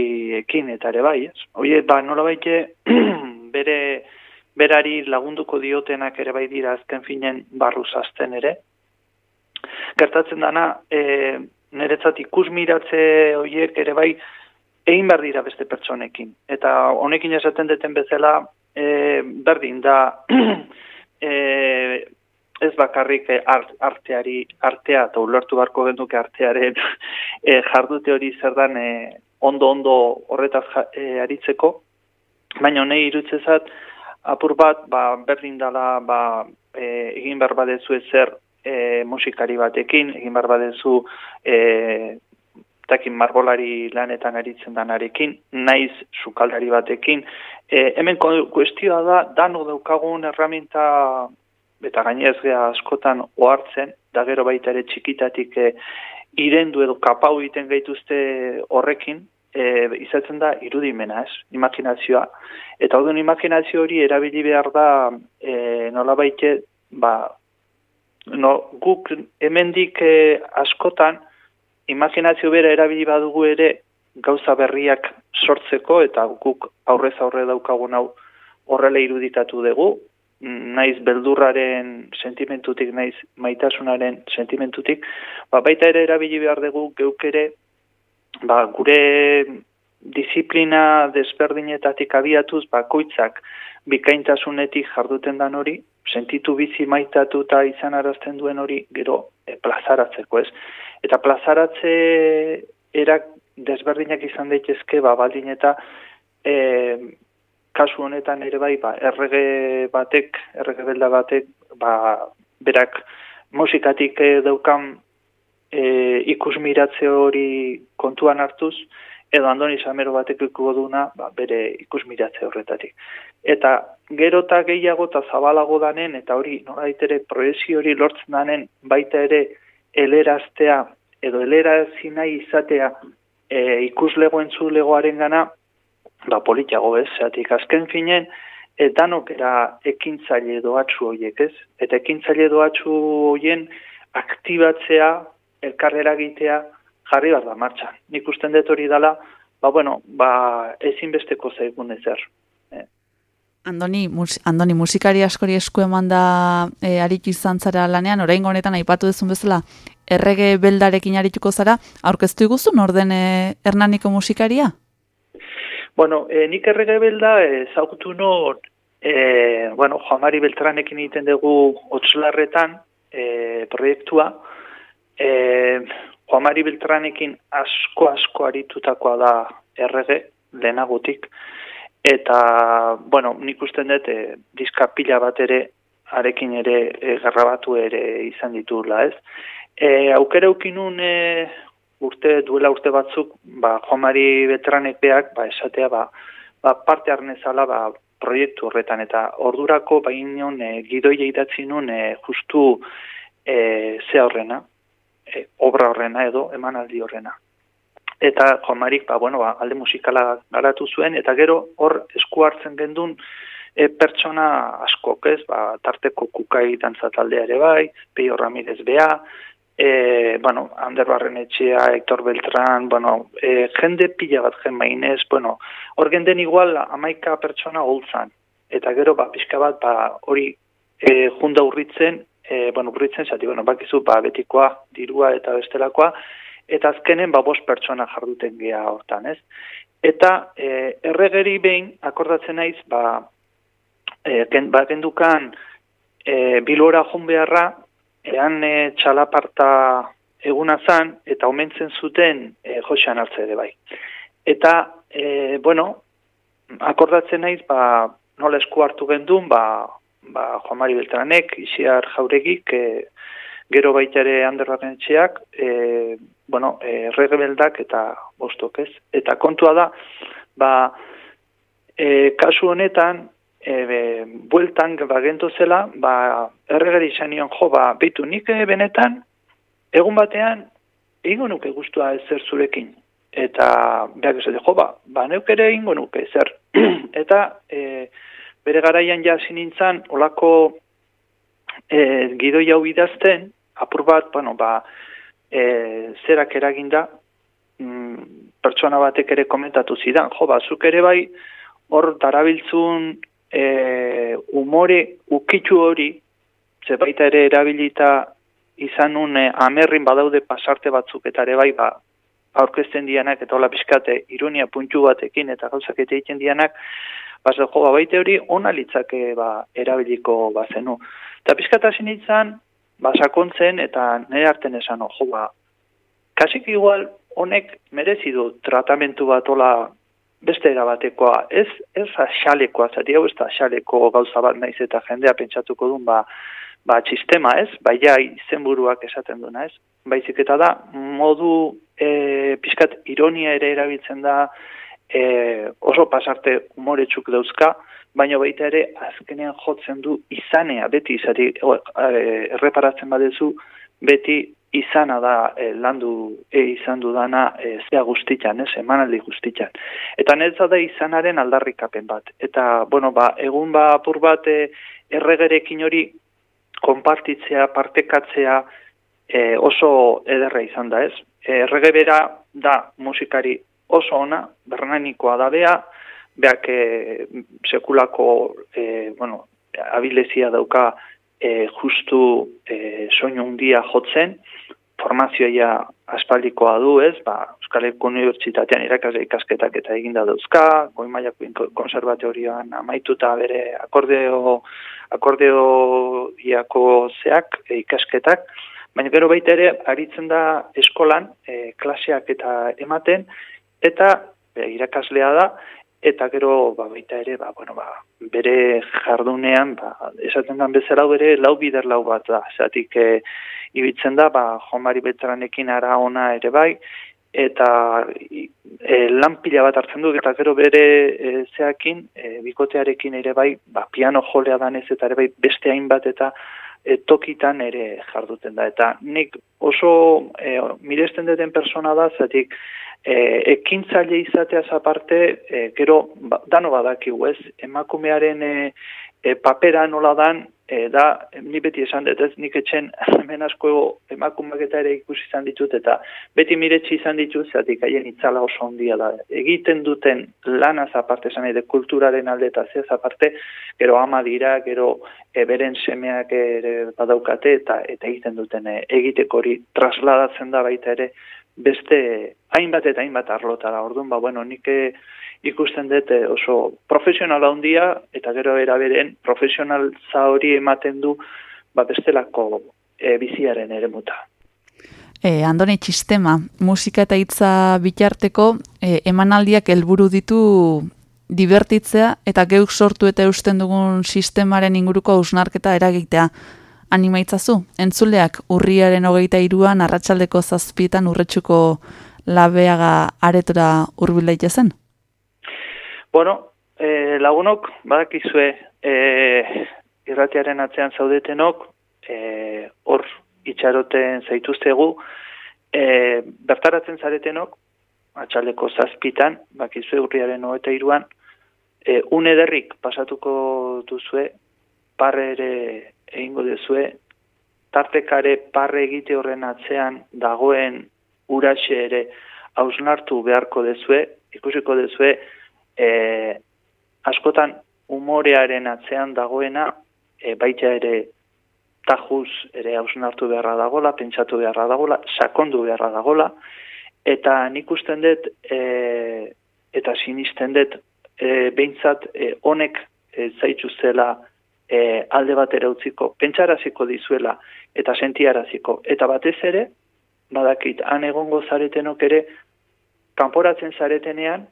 ekin eta ere bai, ez? Oie, ba, nola baite, [CLEARS THROAT] bere berari lagunduko diotenak ere bai dira azken finen barru zazten ere. Gertatzen dana, e, niretzat ikusmiratze horiek ere bai egin behar dira beste pertsonekin. Eta honekin esaten deten bezala, e, berdin da [CLEARS THROAT] e, ez bakarrik e, art, arteari, artea, eta ulertu beharko genduke artearen [LAUGHS] e, jardute hori zer dan e, ondo-ondo horretaz ja, e, aritzeko, baina honei irutzezat, apur bat, ba, berdin dala, ba, e, egin behar badezu ezer e, musikari batekin, egin behar badezu e, takin margolari lanetan aritzen danarekin, naiz sukaldari batekin. E, hemen kuestioa da, dano daukagun erraminta eta gainez gea askotan ohartzen, da gero baita ere txikitatik e, irendu edo kapau egiten gaituzte horrekin, e, izatzen da irudimena, ez, imaginazioa. Eta hori imaginazio hori erabili behar da e, nola baite, ba, no, guk hemendik e, askotan, imaginazio bera erabili badugu ere gauza berriak sortzeko eta guk aurrez aurre daukagun hau horrela irudikatu dugu, naiz beldurraren sentimentutik, naiz maitasunaren sentimentutik, ba, baita ere erabili behar dugu geuk ere ba, gure disiplina desberdinetatik abiatuz bakoitzak bikaintasunetik jarduten dan hori, sentitu bizi maitatu eta izan arazten duen hori gero e, plazaratzeko ez. Eta plazaratze erak desberdinak izan daitezke ba, baldin eta e, kasu honetan ere bai ba, errege batek, errege belda batek ba, berak musikatik e, daukan e, ikusmiratze hori kontuan hartuz, edo andoni samero batek ikuko duna, ba, bere ikusmiratze horretatik. Eta gero eta gehiago eta zabalago danen, eta hori norait ere proezio hori lortzen danen, baita ere eleraztea, edo elerazi nahi izatea e, ikuslego entzulegoaren gana, ba, politiago ez, zeatik azken finen, e, danok era ekintzaile doatzu horiek ez, eta ekintzaile doatzu horien aktibatzea, elkarrera egitea, jarri behar da martxan. Nik usten dut hori dala, ba, bueno, ba, ezinbesteko zaigun ezer. Andoni, mus, Andoni musikari askori esku eman da e, aritu izan zara lanean, orain honetan aipatu duzun bezala, errege beldarekin arituko zara, aurkeztu iguzun orden e, hernaniko musikaria? Bueno, e, nik errege belda ezagutu no, e, bueno, Joamari Beltranekin egiten dugu otzlarretan e, proiektua, e, Joamari Beltranekin asko-asko aritutakoa da errege, lehenagotik, eta, bueno, nik usten dut, e, diska pila bat ere, arekin ere e, garrabatu ere izan ditula, ez? E, aukera ukinun e, urte, duela urte batzuk, ba, Joamari Beltranek beak, ba, esatea, ba, ba, parte arnezala, ba, proiektu horretan, eta ordurako, ba, inon, e, gidoia idatzi nun, e, justu, e, ze horrena, e, obra horrena edo emanaldi horrena. Eta Jomarik, ba, bueno, ba, alde musikala garatu zuen, eta gero hor esku hartzen gendun e, pertsona askok, ez, ba, tarteko kukai dantza taldea ere bai, Peio Ramirez Bea, e, bueno, Ander Barrenetxea, Hector Beltran, bueno, e, jende pila bat jen mainez, bueno, hor genden igual amaika pertsona holtzan, eta gero, ba, pixka bat, ba, hori e, junda urritzen, e, bueno, urritzen, zati, bueno, bakizu, ba, betikoa, dirua eta bestelakoa, eta azkenen, ba, bost pertsona jarduten gea hortan, ez? Eta e, erregeri behin, akordatzen naiz, ba, e, gen, ba, gendukan e, bilora jun beharra, ean e, txalaparta eguna zan, eta omentzen zuten e, joxean hartze ere bai. Eta, e, bueno, akordatzen naiz, ba, nola esku hartu gendun, ba, ba, Juan Mari Beltranek, Isiar Jauregik, e, gero baita ere handerraren etxeak, e, bueno, e, regebeldak eta bostok ez. Eta kontua da, ba, e, kasu honetan, e, be, bueltan bagento zela, ba, erregeri zenion jo, ba, bitu nik e, benetan, egun batean, egingo nuke guztua ezer zurekin. Eta, behar esate, jo, ba, ba, neuk ere egingo nuke ezer. [CLEARS THROAT] eta, e, bere garaian ja nintzen, olako e, gidoi hau idazten, apur bat, bueno, ba, e, zerak eraginda, mm, pertsona batek ere komentatu zidan, jo, ba, zuk ere bai, hor darabiltzun e, umore ukitxu hori, ze baita ere erabilita izan nun e, amerrin badaude pasarte batzuk eta ere bai ba, aurkezten dianak eta hola pixkate ironia puntu batekin eta gauzak eta egiten dianak, ba, jo, ba, baite hori ona litzake ba, erabiliko bazenu. Eta pixkat hasi nintzen, ba, sakontzen eta nire arten esan, jo, ba, kasik igual honek merezi du tratamentu bat hola beste erabatekoa, ez, ez axalekoa, zati hau ez da axaleko gauza bat naiz eta jendea pentsatuko duen, ba, ba txistema ez, bai ja izenburuak esaten duena ez, baizik eta da modu e, pixkat ironia ere erabiltzen da e, oso pasarte umoretsuk dauzka, baina baita ere azkenean jotzen du izanea, beti izari e, erreparatzen badezu, beti izana da e, landu e, izan dudana e, zea guztitan, ez, emanaldi guztitan. Eta netza da izanaren aldarrikapen bat. Eta, bueno, ba, egun ba apur bat e, erregerekin hori konpartitzea, partekatzea e, oso ederra izan da, ez? E, errege bera da musikari oso ona, bernanikoa da bea, beak e, sekulako, e, bueno, abilezia dauka e, justu e, soinu hundia jotzen, formazioa aspaldikoa du, ez? Ba, Euskal Herriko Unibertsitatean irakasle ikasketak eta eginda dauzka, goi mailako konservatorioan amaituta bere akordeo akordeoiako zeak e, ikasketak, baina gero baita ere aritzen da eskolan e, klaseak eta ematen eta e, irakaslea da eta gero ba, baita ere ba, bueno, ba, bere jardunean ba, esaten den bezala bere lau bider lau bat da. Zatik e, ibitzen da ba, Jomari Betranekin ara ona ere bai eta e, lan pila bat hartzen du eta gero bere e, zeakin e, bikotearekin ere bai ba, piano jolea danez eta ere bai beste hainbat eta e, tokitan ere jarduten da. Eta nik oso e, miresten duten persona da zatik e, ekintzaile izateaz aparte e, gero ba, dano badakigu ez? Emakumearen e, e, papera nola dan e, da, ni beti esan dut, ez nik etxen [LAUGHS] hemen asko emakumeak eta ere ikusi izan ditut, eta beti miretsi izan ditut, zatik haien itzala oso ondia da. Egiten duten lanaz aparte, esan edo kulturaren alde eta zez aparte, gero ama dira, gero e, beren semeak ere badaukate, eta eta egiten duten e, egiteko hori trasladatzen da baita ere, beste hainbat eta hainbat arlotara. Orduan, ba, bueno, nik e, ikusten dut eh, oso profesionala handia eta gero eraberen profesional hori ematen du ba bestelako e, biziaren eremuta. E, Andoni txistema, musika eta hitza bitarteko e, emanaldiak helburu ditu divertitzea eta geuk sortu eta eusten dugun sistemaren inguruko ausnarketa eragitea. Animaitzazu, entzuleak urriaren hogeita iruan arratsaldeko zazpietan urretsuko labeaga aretora hurbil daitezen? Bueno, e, lagunok, badakizue, e, irratiaren atzean zaudetenok, e, hor itxaroten zaituztegu, e, bertaratzen zaretenok, atxaldeko zazpitan, bakizue urriaren hoeta iruan, e, unederrik pasatuko duzue, parre ere egingo duzue, tartekare parre egite horren atzean dagoen uraxe ere hausnartu beharko dezue, ikusiko dezue, e, askotan umorearen atzean dagoena e, baita ere tajuz ere hausnartu beharra dagola, pentsatu beharra dagola, sakondu beharra dagola, eta nik usten dut e, eta sinisten dut e, behintzat e, honek e, zaitzu zela e, alde batera utziko, pentsaraziko dizuela eta sentiaraziko. Eta batez ere, badakit, han egongo zaretenok ere, kanporatzen zaretenean,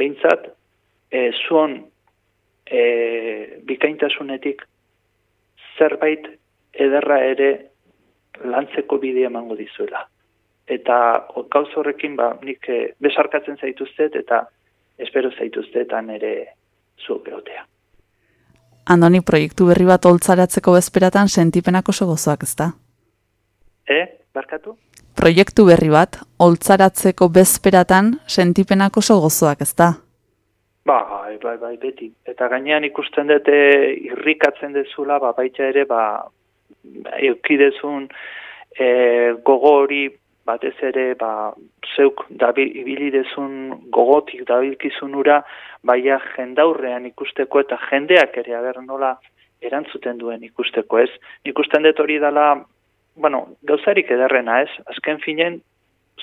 behintzat, e, zuon e, bikaintasunetik zerbait ederra ere lantzeko bidea emango dizuela. Eta gauz horrekin ba, nik e, besarkatzen zaituztet eta espero zaituztetan ere zuok egotea. Andoni, proiektu berri bat oltzaratzeko bezperatan sentipenak oso gozoak ezta? E, barkatu? Proiektu berri bat oltzaratzeko bezperatan sentipenak oso gozoak ezta? Bai, bai, bai, beti. Eta gainean ikusten dute irrikatzen dezula, ba, baita ere, ba, eukidezun e, gogo hori batez ere ba, zeuk ibili dezun gogotik dabilkizun ura, baia jendaurrean ikusteko eta jendeak ere aber nola erantzuten duen ikusteko ez. Ikusten dut hori dela, bueno, gauzarik ederrena ez, azken finen,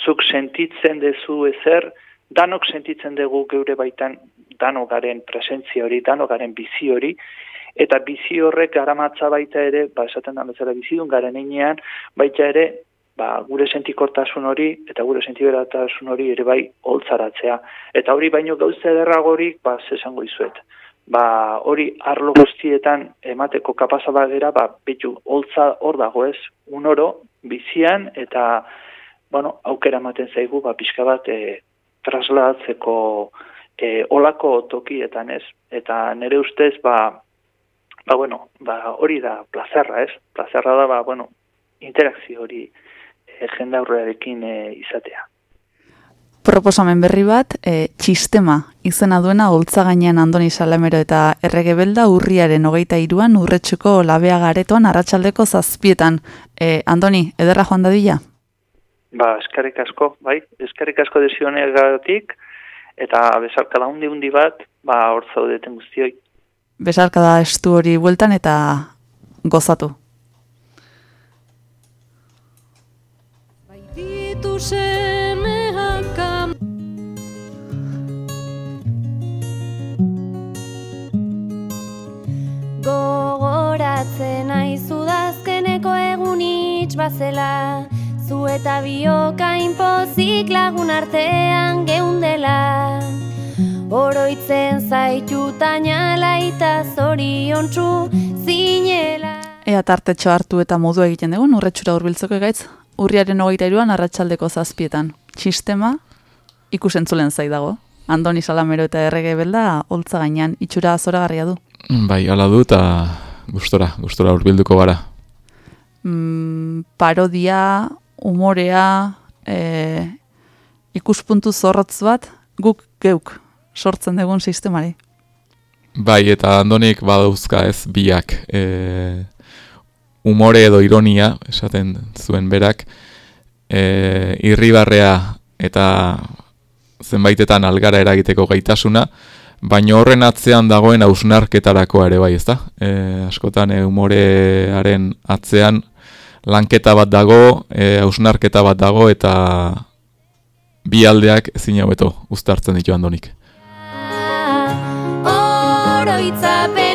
zuk sentitzen dezu ezer, danok sentitzen dugu geure baitan danogaren presentzia hori, danogaren bizi hori, eta bizi horrek garamatza baita ere, ba, esaten da bezala bizidun garen einean, baita ere, ba, gure sentikortasun hori eta gure sentiberatasun hori ere bai holtzaratzea. Eta hori baino gauza ederragorik, ba, zesango izuet. Ba, hori arlo guztietan emateko kapaza bagera, ba, bitu, holtza hor dago ez, un oro, bizian, eta, bueno, aukera ematen zaigu, ba, pixka bat, e, trasladatzeko e, olako tokietan ez. Eta nire ustez, ba, ba, bueno, ba, hori da plazerra ez. Plazerra da, ba, bueno, interakzio hori e, jendaurrearekin e, izatea. Proposamen berri bat, e, txistema izena duena holtza gainean Andoni Salamero eta Erregebelda urriaren hogeita iruan urretxuko labea garetoan arratsaldeko zazpietan. E, Andoni, ederra joan dadila? Ba, eskarrik asko, bai, eskarrik asko desionegatik, eta bezarka da hundi hundi bat, ba, hor zaudeten guztioi. Besarka da estu hori bueltan eta gozatu. Ditu semeak Gogoratzen aizu dazkeneko egun itx bazela. Zu eta biokain pozik lagun artean geundela. Oroitzen zaitu tainala eta zoriontsu zinela. Ea tartetxo hartu eta modu egiten dugu, urretxura hurbiltzeko gaitz, urriaren hogeita iruan arratsaldeko zazpietan. Txistema ikusentzulen zai dago. Andoni Salamero eta errege belda holtza gainean itxura zoragarria du. Bai, hala du eta gustora, gustora hurbilduko gara. Mm, parodia, umorea, e, ikuspuntu zorrotz bat, guk geuk sortzen dugun sistemari. Bai, eta andonik badauzka ez biak. E, umore edo ironia, esaten zuen berak, e, irribarrea eta zenbaitetan algara eragiteko gaitasuna, baina horren atzean dagoen hausnarketarako ere bai, ezta? E, askotan e, umorearen atzean lanketa bat dago, e, hausnarketa bat dago eta bi aldeak ezin hobeto uztartzen ditu andonik. Oroitzapenek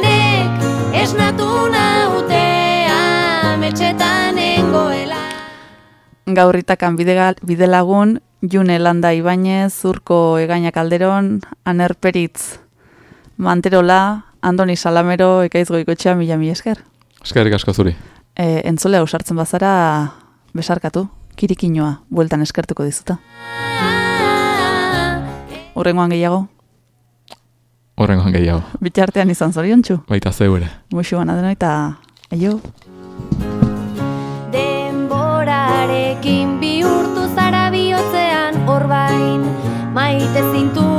Gaurritakan bide, lagun, June Landa Ibañez, Zurko Egaina Kalderon, Aner Peritz, Manterola, Andoni Salamero, Ekaiz Goikotxea, mila mila esker. Eskerrik asko zuri. E, entzule ausartzen bazara, besarkatu, kirikinoa, bueltan eskertuko dizuta. Urrengoan gehiago, Horrengoan gehiago. bitartean izan zoriontsu. Baita zeure. Muxu bana deno eta, aio. Denborarekin bihurtu zara bihotzean orbain Maite zintudan